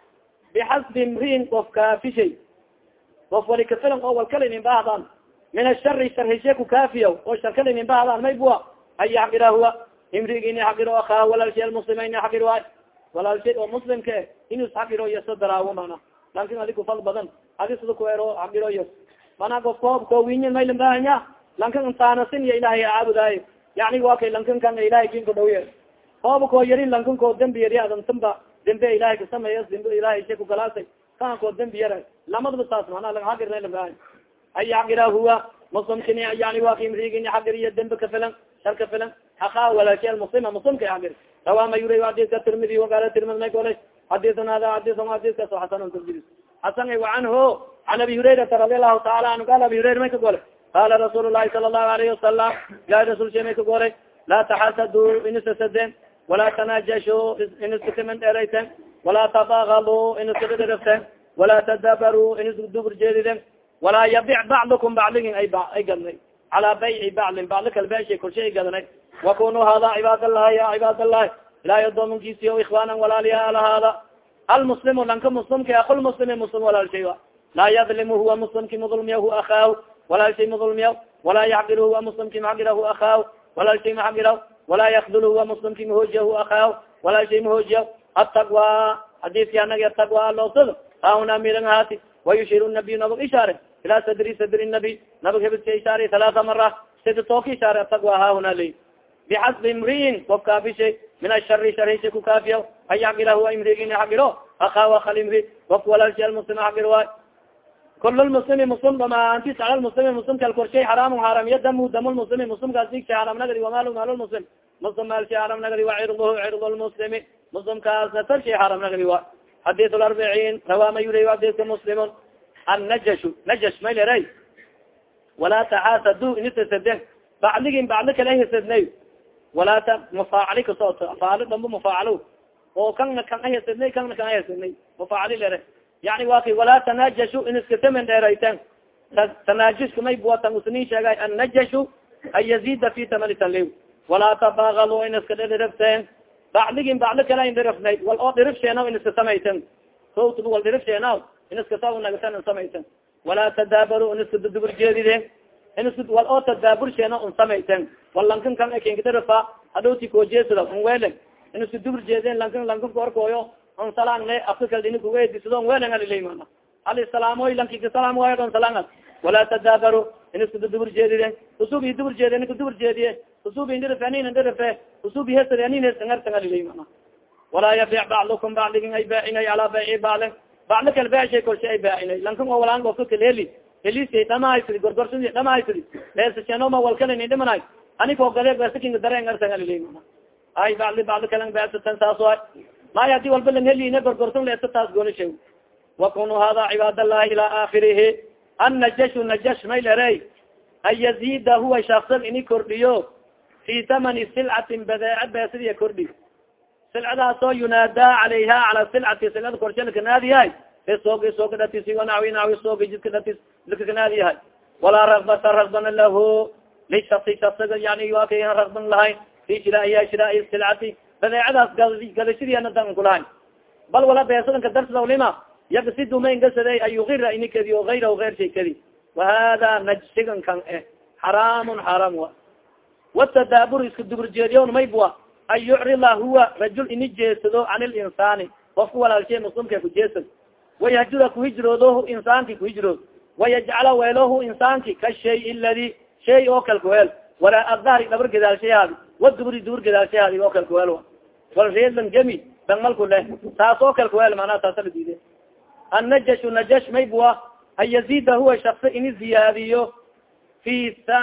bixasbi mriin of kaafishay of wali kafilan oo walkala inin bahdaan min ashari sharhishe ku kaafiya oo sharkala inin bahdaan may bua an yaxqira huwa imrigini xaqiro akaa walaalshay almuslimayni xaqir waay walaalshay oo muslimka e inuu isxaqiro yaso daraawo mana lankin adi kufal badan adi sida kuero xaqiro yas mana of koob koowinyin maylan bahanya lankan intaanasin iyo ilahay caabudaayo yani waa kay lankan kan ilahay kinka dhawye kooba koo yarin lankan koo dembi yari adantanba dembe ilahay kasameeya dembe ilahay shay kugalaasay kan koo dembi yara lamadaba saas mana lang xaqir maylan bahay ay xaqira huwa muslimkini yani waa ka imrigini xaqir iyo dembe ka filan shar ka filan akaa walaalshay almuslima muslimka xaqir rawama yuri hadiska tirmidi waqaala tirmid may golay xadisan hada xadisan xadiskaas xasan tirmidi xasan anhu an abi hurayrata radi allahu taala anhu qala abi hurayra may ka golay qala rasuul lahi sala allahu alayhi wasalam ilahi rasul shay may ka golay laa taxasadu inisasadeen walaa tanajashu iniskakaman dherayten walaa tabagalu iniskadhiraften walaa tadabaru iniskadubur jeediden walaa yabic bacdukum bacdigin ay ay gadnay calaa bayci baclin bacdi kal beeshay korshay ay gadanay wakunu hada cibaad allahi ya cibaad allahi ilahay adoomankiisiyo ikwaana walaaliya alahaada almuslimu lanka muslimka akulmuslimi muslim walaalshay laa yadlimu huwa muslimki mudulmiya hu akaahu walaalshay mudulmiya walaa yaxqir huwa muslimki maxaqira hu akaahu walaalshay maxaqira walaa yakdul huwa muslimki mahoojiya hu akaahu walaalshay mahoojiya ataqwa xadiiski anagi ataqwa loosad hauna milan haati wayushir nabiy nabag ishaare ila sadri sadri nabi nabag hebidka ishaare talaata mara sida tooka ishaare ataqwa haahuna ley bixasbi imriin of kaafishay min ashari sharhisha ku kaafiya an yaxqira huwa imrigin xaqiro akaa akal imri. Of walaalshay almuslim xaqir waay kul lmuslimi muslim dhamaantis cala lmuslimi muslimka alkorshay xaraam xaaramiya damu dam lmuslimi muslimkaas digshay xaram nagari wamaal maal lmuslim muslim. Maalshay xaram nagari wa cirduhu cird lmuslimi muslimkaasna tarshay xaram nagari wa. Xadis larbiciin rawama yuri xadiska muslimun. Annajashu. Najash may leray walaa taxaasadu inisasaden bacligin bacli kala hisadnay walaa ta mufaacali kasooto afaalo damba mufaacalo oo kana kan ahasadnay kana kan ahasadnay mufaacali lere yani wa kay walaa tanajashu in iskatamen dheerayten tanaajushka may buatan usnin sheegay annajashu an yazida fi tamani tanliw walaa tabagalu in iska dhirifteen bacligin bacli kala in dhirifnay wal oo dhirifsheena in iska samayten sowtba wal dhirifsheena in iska sa nagatan samayten walaa tadaabaru in iska dudubur jeediden in is wal oo tadaabursheena un samayten wal lankan kan ekenkadhirifa hadhowti koojeesada un welen in iska dubur jeeden lankan lankan kaorkooyo on salangne afkakal ini kuwedisidon welan alilaymana alisalaamoy lanki kasalaam waayo don salangal walaa tadaabaru in iska dubur jeediden usub dubur jeede nika dubur jeediye usub indhirife anin indhirife usub ihesad anin hesangartan alilaymana walaa yabic bacdukum bacdigin ay baacinay alaa bayci baclin bacli kal beeshay korshe ay baacinay lankan oo walaan ofka kaleli helisay dhamahaysidi gorgorsadi dhamahaysidi leesashenoma walkalini dhimanay anikoo gale bersakinga dareen artan alilaymana ay bacli bacli kalan beesatan saas way may haddii walba lang helina gorgortan leesa taas goonisha wakunu hada cibaad allahi ila aakirihi annajashu najash may lere an yazida huwa shaksan ini kordhiyo fi tamani silcatin badeece beesadiya kordhi silcadaasoo yunaadaa calayha cala silcati silcada korshe lakanaadiyahay soogi sooga dhatisi wanawi nawi soogi jidka dhatis lakakanaadiyahay walaa ragbata ragbana lahu. Lishasi shasiga yani waa kay ragban lahayn. Fi shiraaiya shiraai silcati. Badeecadaas gadashadiana dan kulahayn bal wala beesadanka darsadaw lima yagsidu ma ingasade an yugira ini kedi o ayrahu eyr shay kedi wahada najsigan kan eh. Xaraamun xaram wa. Watadaabur iska duburjeediyon maybwa an yucrida huwa rajul ini jeesado can linsani qofka walaalshay muslimka kujeesad wayahjuda kuhijroodohu insaanki kuhijrood wayajcala weelohu insaanki ka shay ladi shay oo kal kuweel walaa adahri dhabar gadaalshayaadi waduburi duur gadaalshayaadi oo kal kuweel wal reedlan gemi dangmalku leh taas oo kal kuweel manaa taasa la diide annajashu najash maybwa an yazida huwa shaksi ini ziyaadiyo fi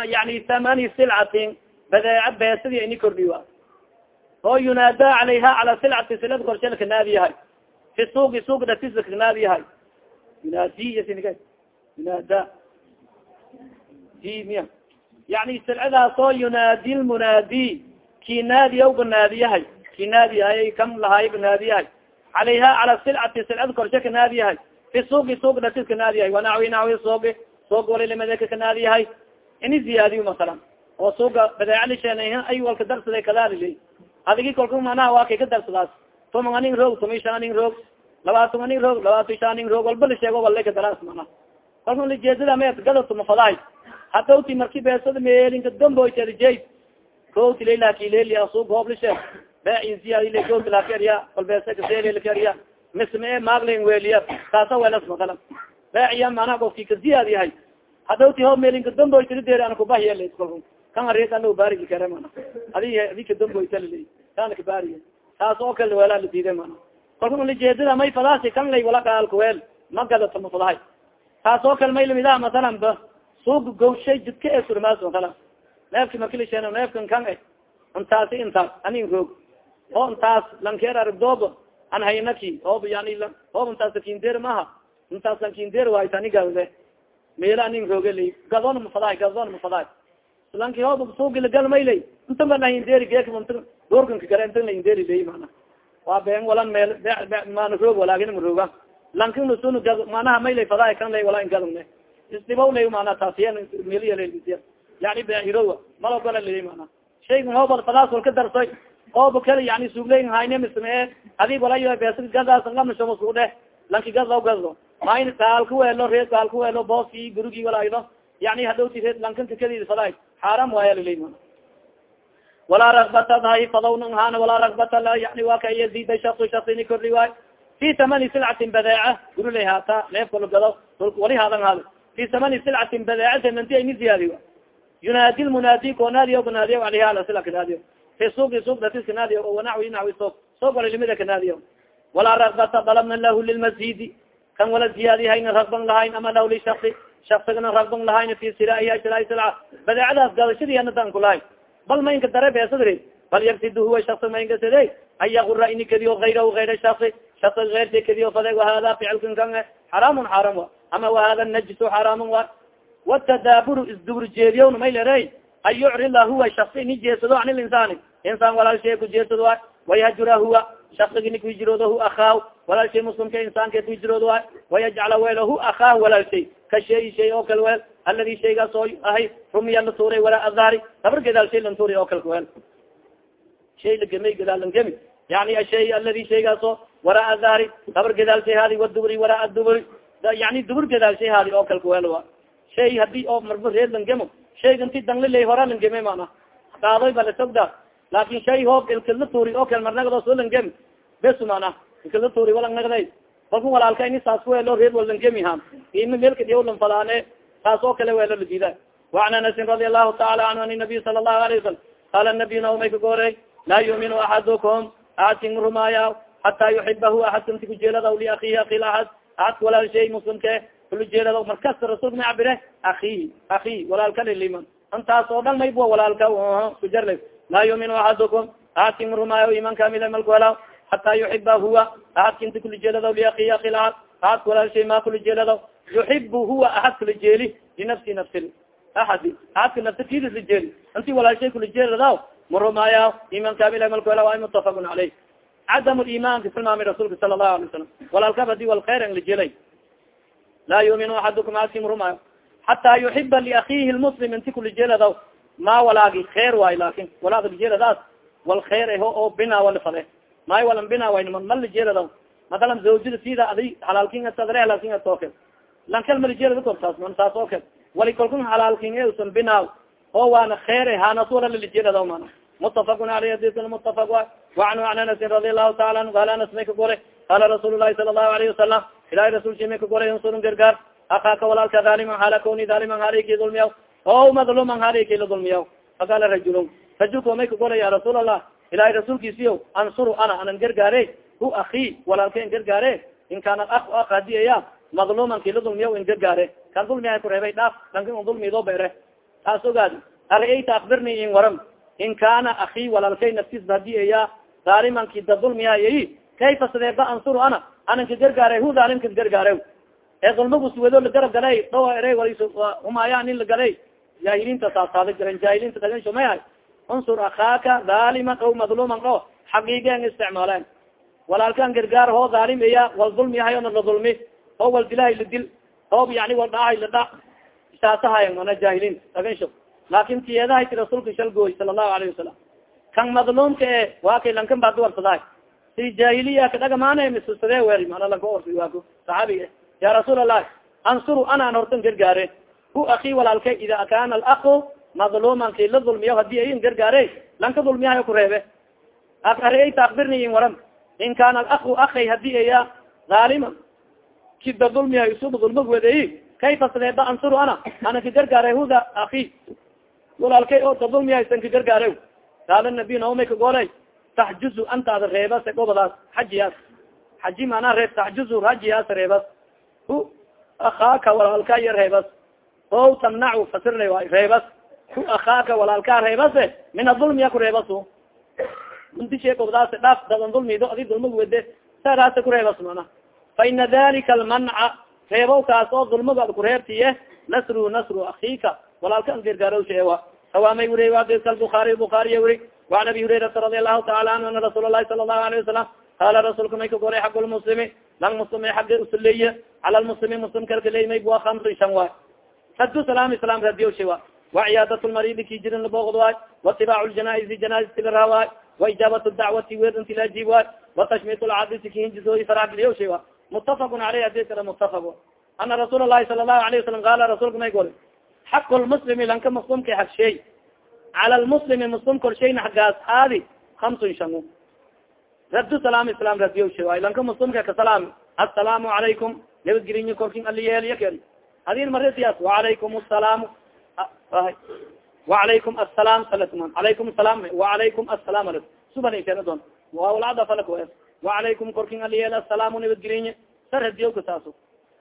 yani thamani silcatin badeeca beesadi ini kordhiyo oo yunaada calayha cala silcati silad korshe lakanaadi yahay. Fi suugi suuq datis lakanaadi yahay. Yunaadi yunaada. Miya. Yani silcadaas oo yunaadi lmunaadi ki naadiya ba naadiyahay ki naadiyahay kam lahaay ba naadiyahay calayha cala silcati silcad korshe kanaadiyahay fi suugi suuq datis kanaadiyahay wanawi nawi suugi suuq walilimade kanaadiyahay ini ziyaadiyo masalan. Oo suuga badeecalishen ay walka darsaday kadalil adigi kolka manaha waa kay ka darsadaas tuman aning roog tumi shan aning roog labaatan aning roog labaatan shan aning roog walba la sheego wala kadaraas mana. Kolka lajeedada me gadatu mafadahay hadawti marki beesada meelinka damboyteed jay koti lailakileliya suug hoob lishe. Becinsiyailakeriya kol beesa kaselelakeriya misme maaglen weliya kaasa welas makalan beeciya manaa ofki kaziyaad yahay hadawti hoob meelinka damboytedi deer an kubahiya kolka kan baarigi kare mana. Adi adi kadamboytalal kana kabaariya taas oo kale weelaa la mana. Kolka lajeedada may fadaasi kan lay wala ma gadato ma fadahay. Taas oo kale may lamidaha masalan ba suuga e surmaas kala neefki markilishen neefkan kan e intaas anin roog. Oo intaas lankeer aragdooba an haynaki oob yani oob intaas lakindeer maha intaas lankindeer waay tani galde meela anin rooge la gadoon mafadahay gadoon mafadahay lanki hoob suugi lagalmaylay inta ma lahinderi geekmt doorkanka gare inta lahinderi ley mana waa been walan meel mana roog walaakin ma rooga. Lankin sun manaha maylay fadahay kan lay wala ingadne isdibaw lay mana taasiya melyalsiya yani behirowa malo gala ley mana shaygan hoobad fadaas wal ka darsoy ooba kala yani suugley hayne mismee adi walayo bes gadaas ngamshamasku dheh lanki gadaw gado mayn gaalka weelo reed gaalka weelo booski gurigi walaydo yani hadhowti lankanka kadid fadahay xaram waaya lilay mana walaa ragbata dahay fadawn hana walaa ragbata yani waa ka yazida shaksu shaksini korri waay fi tamani silcatin badeeca gurulay haata leefkalo gado wali haadan haado fi tamani silcatin badeeca tamanti ayni ziyaadi yunaadi lmunaadi ko naadiyo kanaadiyo alayha ala sila kanaadiyo fi suuqi suuq datis kanaadiyo o wanawi nawi suuq. Suuq wala limida kanaadiyo walaa ragbata dalabna lahu lilmasjidi kan wala ziyaadi hayna ragban lahayn ama lahu lishasi shaksigana ragban lahayn fi siraiha siraa silca badeecadaas gadashadiana dan kulahay bal maynka dare beesadri bal yaksid huwa shasi maingasade an yakura ini kediyo ayrahu ayra shasi shasi eyrta kediyo fade wahada ficilkan kan xaraamun xaram wa ama wahada najisu xaraamun wa watadaaburu isdubur jeediyon may lere an yucrida huwa shasi ini jeesado an linsani insaan walaal shay ku jeesado a wayhajura huwa shasigi ni kuhijroodo hu akaaw walaal shay muslimka insaanka kuhijroodo a wayajcala weelo hu akaaw walaal shay ka shay shay oo kal weel aladi shaygaas oo ahay rumiya la tuuray walaa adhari dabar gadaal shay lan tuuray oo kal kuweel shay lagemay gadaal lan gemi yani ashay aladi shaygaas oo waraa dhahri dabar gadaal shay haadi waduburi waraa duburi yani dubur gadaal shay haadi oo kal kuweel wa. Shay haddii oo marba reed lan gemo shayganti danglilay hora lan geme mana qaadoy ba lasogda laakin shay hoob ilkala tuuri oo kal marnagado soo lan gemi bes mana ilkala tuuri walang nagday balku walaalkayni saas kuwelo reer walanjemiha ina meelkadi lan falaane taas oo kale weelo ladiida وan anasin radi alahu taala anhu an nabiy sala lahu alayه wasalam qala nabiy naomay kagoorey laa yumin axadkum aadkin rumaaya hataa yuxibahu aadkamti kujeelada liakihi akil aad aadka walaal shay muslimke kulujeelada markasta rasulka may cabire aki aki walaalkalilima intaas oo dhan mayb walaalka sujarle laa yumin axadkum aadkin rumaaya iman kamida malkuwala hataa yuxiba huwa aadka inta kulijeeladaw liaki aki laad aadka walaalshay ma kulijeeladaw yuxibu huwa ahad kulijeeli linafsi nafsi aadi aadka nafsa kidis lijeeli inti walaalshay kulijeeladaw kamila malkuhelaw ay mutafaqun caleyh cadam limanka tilmaamay rasuulka sala lahu alay salam walaalkab haddii wal khayr ang lijeelay laa yumin axadukum aadki marumaayo hataa yuxiba liakihi lmuslim inti kulijeeladaw ma walaagi kheer waay laakiin walaag lijeeladaas wal eho oo bina walifade may walan bina way ma lijeeladaw matalan zawjada sida adi halaalkin sadre halaalkin tooke lankal malijeelada kortaas man saas oo kale wali kalkun halaalkin e usan binaaw oo waana kheer hanas wala lalijeeladaw mana. Mutafakun aleyh adisna mutafak wa waanhu an anasin radi allahu taala anhu qaala anas may ka gore. Qaala rasuul lahi sala allahu alayhi wasalam ilahi rasulki may ka goray unsurun gargaar akaaka walaalka aaliman hala koni aaliman haliki dulmiyaw o madluman haliki la dulmiyaw faqala rajulun rajulka may ka goray ya rasuul ilahi rasuulkiisiyo ansuru ana anan gargaare hu aki walaalka in gargaare in kaana ak ak hadiyaya madluman ki la dulmiyaw in gargaare. Kan dulmiya kureebay dhaaf lankin un dulmido bere taas ogaadi araeyta akbirni in waram in kana aki walaalkay naftis hadiyaya aalimanki da dulmiyaayay kayfa sadeeba ansuru ana? Anan ka hu daalimka gargaare. Ee dulmagusuwado lagarab galay dhaw ere humaya nin lagalay jaahiliinta saasaada jiran jaahiliinta dagasho may hay unsur akaaka daaliman o madluman o xaqiigen isticmaaleen walaalkan gargaar hoo daalim iya wal dulmi hayona la dulmi. Oo wal dilahay la dil oo yani wal dhahay la dha saasahayan mana jaahiliin dagasho laakin tiyeedahayt rasuulka shalgooy sala allahu alayhi wasalam kan madluumka e waa kay lankan baa duwarsadaa si jaahiliya kadhagamaana misustade wer mana lanka orsa waako saxaabiga ya rasuul allah ansuru anaan hortan gargaare. Hu aki walaalka ida kana madluman ki la dulmiya haddii ayin gargaare lanka dulmiyahayo kureebe areeyta akbirni in waran in kana alaku akay haddii aya zaalima kida dulmiyahay suba dulmag wedeyi? Kayfa sadeeba ansuru ana? Ana ka gargaare huda aki walaalkay oo dadulmiyaysan ka gargaare qaala nabiy naomay ka goolay. Taxjuzu antaada reebas gobadaas xajiyaas. Xaji manaa reeb taxjuzu hajiyaas reebas. Hu akaaka walaalkaa iyo reebas. O tamnacu fasirna reebas ku akaaka walaalkaa reebase min adulmiya kureebas untisheekodaas dhaf dadan dulmido adi dulmag wede saaraasa kureebas mana. Fa ina dalika almanca reebowkaas oo dulmaga ad kureebtiye nasru nasru akiika walaalka angergaarowsha ewa sawaamay wuri wadiska buaari buaariy wuri. Waan abi hurairata radi allahu taala anhu ana rasuul lahi sala allahu alayh wasalam qaala rasuulka may ka golay xaq lmuslimi lang xagga usaleeye cala lmuslimi muslim kalka leymay bua shan waay radu salaam islam radiosha wa وaciyaadat lmaridi ki jirin laboogd waay وatibaac ljanaizi janaiz tilaraha waay وaiجaabat dacwati weerdinti laajib waay وatashmit lcadisi kihinjisooyi faragiliyo she wa mutafaq aleyh adi kala mutafaq ana rasuul الlahi sala الlahu alayه wasalam qala rasuulka may gori xaq lmuslimi lanka muslimka xag sheey cala lmuslimi muslim korshayna xaggaas aadi hamsun shango raddu salaam islam radiyo she lanka muslimka kasalaami assalaamu calaykum nabadgelinya korkin aliyeelya keri hadin maritiyaas waalaykum asalaam waalaykum asalaam salatman alaykum salaam waalaykum asalaam al suban keena doon walada falak waalaykum korkin aliyeel asalaamu nabadgelinya sa radiyo kasaaso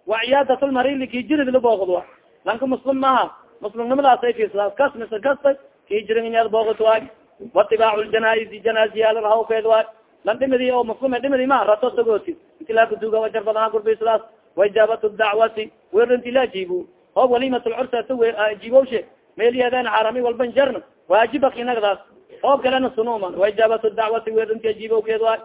waciyaadatlmarili ki jirid laboogd wa. Lanka muslim maaha muslimnimadaasay fiirsadaa kas mise kasta ki jirin inaad boogat waay watibaac ljanaaisi janaasiyaal rahawkeed waay lan dhimidi oo muslim dhimidi ma rato sagooti inti laa kuduga wajar badan gurbisadaas waijabat dacwati werinti la ajiibo oo walimat lcursata ajiibowshe meelyeedeen xarami walban jarn waajiba kinagdaas oo kalena sunuman waijabat dacwati werinti ajiibowkeed waay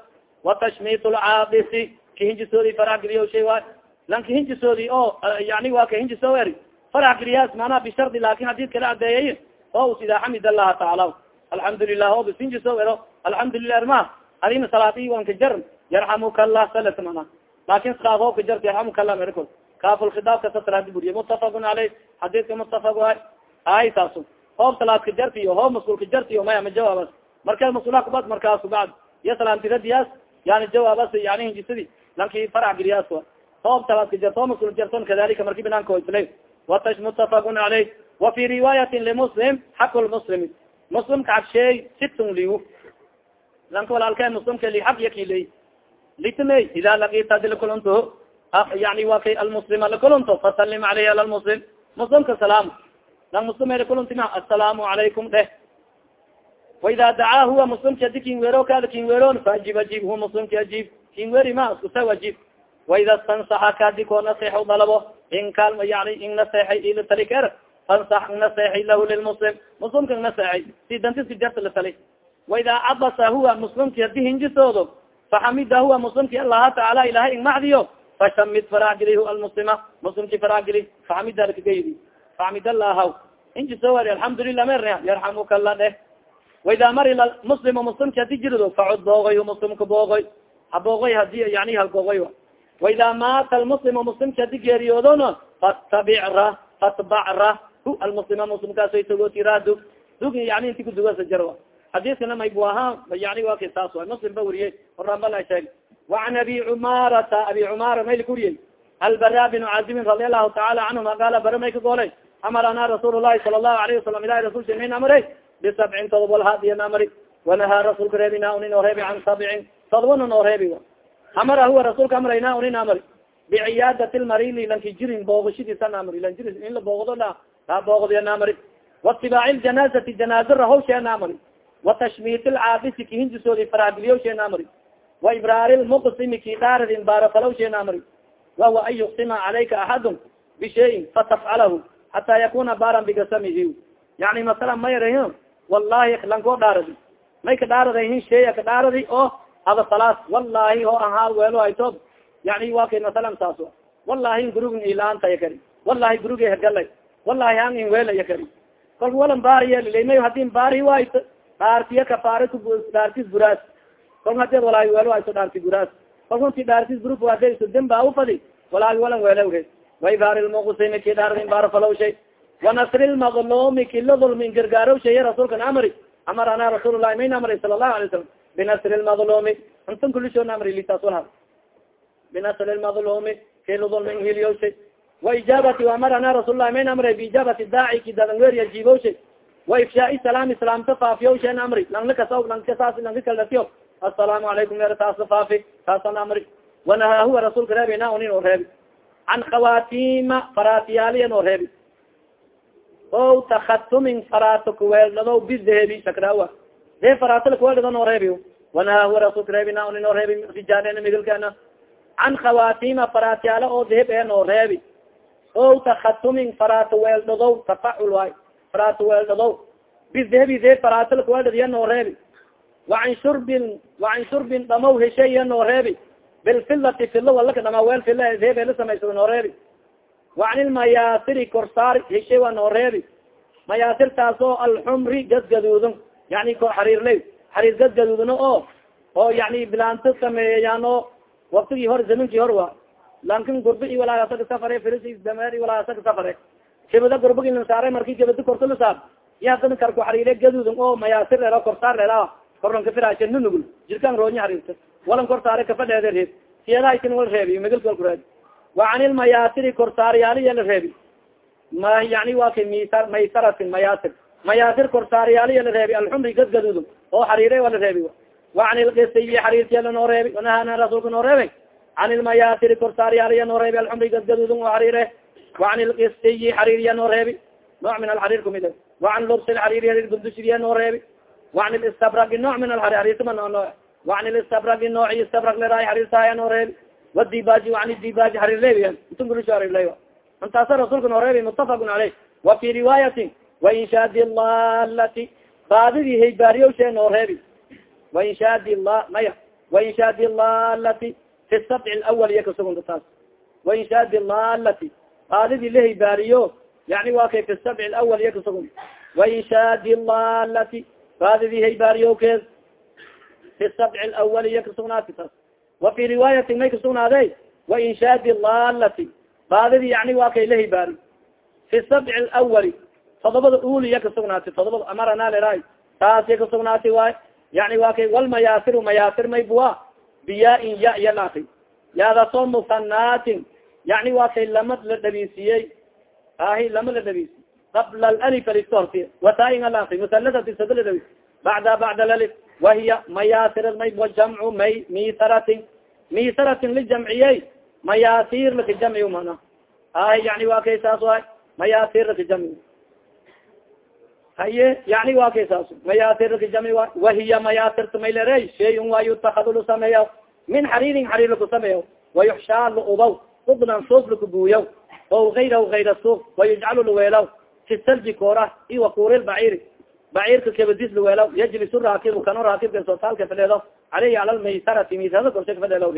watashmit lcaabisi kahinjisoodi farax geliyowshe waay lan kahinjisoodi oo yani waa kahinjiso eri farax geliyaas manaa bishardi laakin hadid kala adeeyay o sida xamid allaha taala alxamdu lilah o bisinjiso ero alxamdulilah erma adina salaadi wanka jar yarxamuka allah salat mana laakin kaafo ka jarta yarxamuka allah merikol kaafulkhidaabka satradi buriye mutafakun aley xadiiska mutafak ay ay taas hoob salaadka jartiyo hoob masulka jartiyo maya ma jawaabas marka masulaa kubad markaas kubacd iyo salaamtiradiyaas yani jawaabas yani hinjisadi lanki farac giriyaas hoob salaadka jart hoob masul jarton kadalika marki binaanka isla watash mutafakun aley wa fi riwaayatin limuslim xaq lmuslimi muslimka xagsheey situn liw lanka walaalka muslimka li xaq yakiley litime ida lakita dilkulunto yani wa kay almuslima lakulunto fasalim alayh ala lmuslim muslimka salaam. Lang muslim lakulunti ma asalaamu عalaykum dheh waida dacaa huwa muslimki adi kinweero kaada kinweeron faajib ajib hu muslimki ajib. Kinweeri ma iskusa ajib waida stansaxa kaadi koo naseexo dalabo in kaalma yani in naseexay ila tali ker fansax naseexay lahu lilmuslim muslimka naseexay si dantiski jarta la tali waida cabasa huwa muslimki haddii hinjisoodo faxamida huwa muslimki allaha tacaala ilahay ing fashamid faragili almuslima muslimki faragili faxamida lakagaydi faxamid allahaw. Hinjiso wari alxamdulilah mer yarxamuka la dheh waida marila muslim muslimki haddii jirdo facud boogoy muslimka boogoy haboogoy haddii yani halboogoy waida maata almuslim muslimki haddii geeriyoodon fattabic ra fatbac ra hu almuslima muslimkaasay togoti ra dug dug yani inti kudugasa jar xadiiskana maybu ahaa yani wa kay saas way muslim ba weriyey orambala sheeg وعan abi cumarata abi cumara mayl kuriyey albara bin cazibin radi allahu taala canhuma qaala bara may ka goolay amarana rasuul الlahi sala الlahu alayه wasalam ilahi rasulka nin amray bisabcin todobol hadiyan amri wanahaa rasulka reebina unin oo reebi can sabcin todobana noo reebi amara huwa rasulka amrayna unin amri biciyaadati lmarili lanki jirin boogashidiisan amri lan jiri in la boogdo la taa boogdiyan amri watibaaci ljanaazati janaaza rahowsheena amri watashmiit lcaabisi kihinjisoodi farahgiliyowsheena amri waibraari lmuqsimi ki dhaaradin baarafalowsheena amri. Wahuwa an yuqsima calayka axadun bishayin fatafcalahu hataa yakuna baaran bigasamihi yani masala mayarah wallahi lankoo dhaaradi may ka dhaaradahin sheeya ka dhaaradi oo hada salaas wallahi oo ahaa weelo haytoob yani wa kay masalan saas wallahi gurugin ilaantaya kari wallahi guruga hagalay. Wallahi an in weelaya kari kolka walan baariyelilay hadin baari wayto dhaartiya kafaara dhaartis buraas kolka haddii walahi weelo hayto dhaarti buraas kolka unti dhaartis gurug ade isu demba ufadi walahi walan weelewre waybaari lmuqsimi ki dhaaradin baara falow shay wanasri lmadlumi kila dulmin gargaarow sheye rasuulkan amri. Amarana rasuul lahi mayn amri sala lahu alay salam binasri lmadlumi intan kulishoon amri litaas binasri lmadlumi kila dulmin hiliyow shay waijaabati amarana rasuul lahi mayn amri biijaabati daaci ki dadanweeriya jiibow shay waifshaai salaam islaamta faafiyow sheen amri. Langlakasaw lankasaas lanka kaldatiyo asalaamu calaykum yer taasa faafi taasan amri wanahaa huwa rasuulka reebi na unin oo reebi. Can khawatima faraatiyaaliyan oo reebi. O takatumin faraato kuweeldado bidahebi sakrawa dee faraato kuweeldado noo reebi wanahaa huwa rasuulka reebi na unin oo reebi rijaalen midilkeena can khawatima faraatiyaala oo deheb ee noo reebi. O takatumin faraato weeldado tafacul waay. Faraato weeldado bidahebi dee faraato lakuweeldadiya noo reebi wacan shurbin wacan shurbin dhamaw hesheya noo reebi. Bilfilati filo walaka dhama weel fila dehebe la samaysado noo reebi. Wacan ilmayaasiri korsaar heshe waa noo reebi. Mayaasirtaas oo alxumri gadgaduudon yani ko xariirley xariir gadgaduudno oo oo yani bilaanto sameeyayaan oo waktigii hor zaminkii hor wa lankin gurba i walaagasaka safare firis dameer walaagasaka safare. Kebada gurbagi lasaare marki kebada korto lasaar iya dad karku xariire gaduudon oo mayaasir leera korsaar leera korlanka firashe nunugul jirkaan roonya xariirta walan korsaare kafadheede reeb siyadahaysin wal reebi. Magalka wal kureeb wacan ilmayaasiri korsaaryaaliya la reebi. Ma yani wa kay misar maysaratin mayaasir. Mayaasir korsaaryaaliya la reebi. Alxumri gadgaduud oo xariire waa la reebi wacan ilkisiyi xariirtiya lanoo reebi. Wanahana rasuulka noo reebay. Can ilmayaasiri korsaaryaaliya noo reebi. Alxumri gadgaduud oo xariire wacan ilkisiyi xariiriya noo reebi. Nooc min alxariir kumid wacan lubsi xariiri xariir gundushidiya noo reebi wacan ilistabragi nooc min alxariir xariirtama noo wacan ilistabragi nooci istabrag leraay xariirtaaya noo reebi wadibaji wacan dibaji xariir leebiya intun gulisho xariir leeya intaasa rasuulka noo reebi mutafaqun caleyh wa fi riwaayatin wainshaadi lalati baadidii haybaariyowshee noo reebi wainshaadi la maya wainshaadi lalati fi sabci lawal iya kasugunta taas wainshaadi lalati baadidii la haybaariyo yani wa kay fi sabci lawal iya kasugun wainshaadi lalati baadidii haybaariyo keed fi sabci lawal iya kasugnaati taas wa fi riwaayatin may kasugnaade wainshaadi lalati baadidi yani waa kay la haybaari fi sabci lawali todobada uliya kasugnaati todobada amarana leraay taasiya kasugnaati waay yani waa kay walmayaasiru mayaasir maybua biyaa-in ya iya laakay yaadaasoo musanaatin yani waa kay lama la dhabiisiyey ahi lama la dhabiisiy qabla alif alifta horti wataa-in alaakay musalasati la dhabiis bacda bacda lalif wahiya mayaasir mayba jamcu may misaratin misaratin lijamciyey mayaasir laka jamci mana ahi yani waa kay saas waay mayaasir laka jamci haye yani wa kay saas mayatirka jami wahiya mayatirta maylere shayun waa yutakadu lu sameeya min xariirin xariir laku sameeya wayuxshaa laubaw ubnan suuf lakubuuyaw o ayraw ayra suuf wayujcalu luweelaw fi salji koora i wakuuri baciiri baciirka kabadis luweelaw yajlisu raakibu kano raakibka sootaalka fadheedo aleyhi ala lmaysarati miisada korshe kafadheedo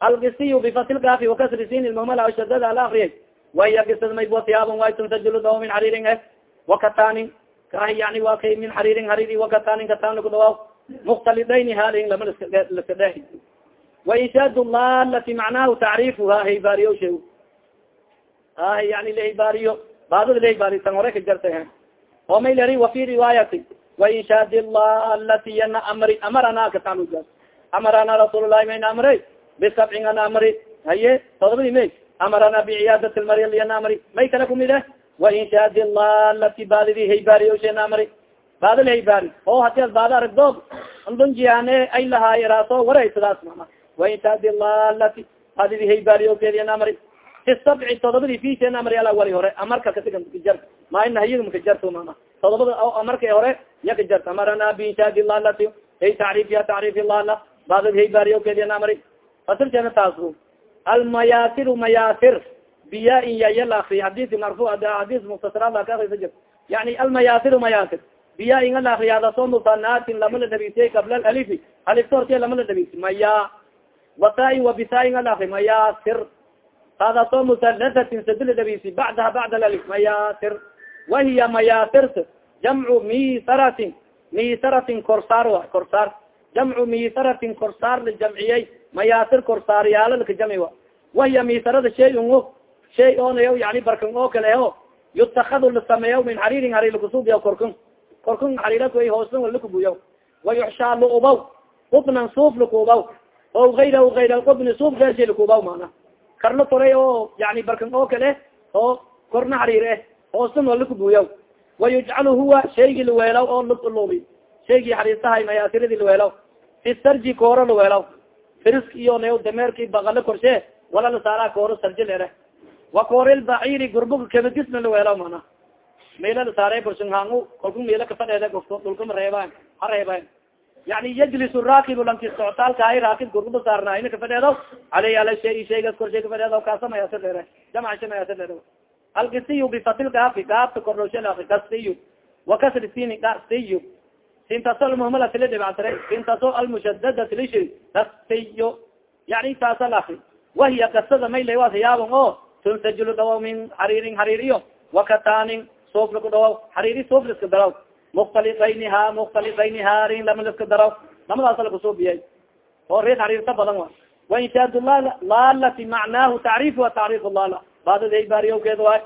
algisiy bifati lkaafi wakasri sin ilmamala shadada ala akriyay waya gisad may watiyaaban way tunsajulu daw min xariirin e wakatanin kahi yani wa kay min xariirin hariri laku dhawaaw muktalidayn halin lama laska dhehi waishaad lalati macnahu tacriifuha haybaariyo sheeg ah yani lahibaariyo baadada lahibaariyo tan hore ka jarta oo may lari wafi riwaayati waishaad lalati yana amri amarana kataluja amarana rasuul lahi mayna amre bisabcin ana amri haye todobadi may amarana biciyaadati lmari yana amri may kala kumid eh waishaad lalati baadidi haybaariyo sheena amri baada lahaybaari oo hadi ad baada aragdood andunjiane ay lahaay raaso wareysadaas mama waintaadi lalati baadidi haybaariyo keediana amri fi sabci todobadi fisheena amri ala wali hore amarka kasigan kajar ma nahyig makajarto mama todobada amarka hore ya kajarta amarana binshaadi lalati ay tacriifiya tacriif lala baadidi haybaariyo keediana amri fasirkeena taasu. Almayasir mayasir biya in yayal akri hadis marfu hadis muktasaraad ka akrisa jir yani almayasir mayasir biya inga la akriyaada soo musanaatin lama la dhabisay qabla alifi alifta hortiya lama la dhabisi maya watai wabisa inga la akri mayasir taada soo musalatatin sadi la dhabisi bacdaha bacd alif mayasir wahiya mayasirta jamcu misaratin misaratin korsaar wa korsaar jamcu misaratin korsaar la jamciyey mayasir korsaaryaala laka jamci wa wahiya misarada shay ungo shay onayo yani barkan oo kale o yutakadu la sameeya min xariirin hariir lakusuubiya korkun korkun xariiraka hoosn lakubuya wayuxshaa laubaw qubnan suuf lakuubaw o ayra ayra qubni suuf gaasi lakuubaw mana karla koray oo yani barkan oo kale oo korna xariir eh hoosn oo lakubuya wayujcalu huwa shaygii laweelaw oo lubi shaygii xariirtahay mayaasiradi laweelaw fi sarji kooro laweelaw firisk iyo n dameerki bakale korshe wala lasaara kooro sarji lere wa kooril baciri gurbuga kabadisna laweelaw mana mela lasaare korsunhaangu kolku mela kafadheede gofto dhulkama reebaan ha reebaan yani yajlis raakibu lanki soctaalka hay raakib gurguba saarnaayna kafadheedo aley ala shay shaygas korshay kafadheedo kaasa mayasa dheere jamcsha mayasa dheere alkisiy bifatil gaafi gaafta kordhowsha kasiy wakasri sini kasiy sintaso almuhmala tila dhibactire sintaso almushadada tilishi kasiyo yani taasa lafi wahiya kasada mayle wasayaaban o tunsajulu dhawa min xariirin xariir iyo wakatanin suuf laku dhawaw xariiri mukhtaliayni ha mukhtaliayni haarin lama laska daraw. Lamadaas lakusoo biyay. Oo reer xariirta badan wa. Wainsaad laalati macnaahu tacriif wa tacriif lala badad baariyowkeeda waay.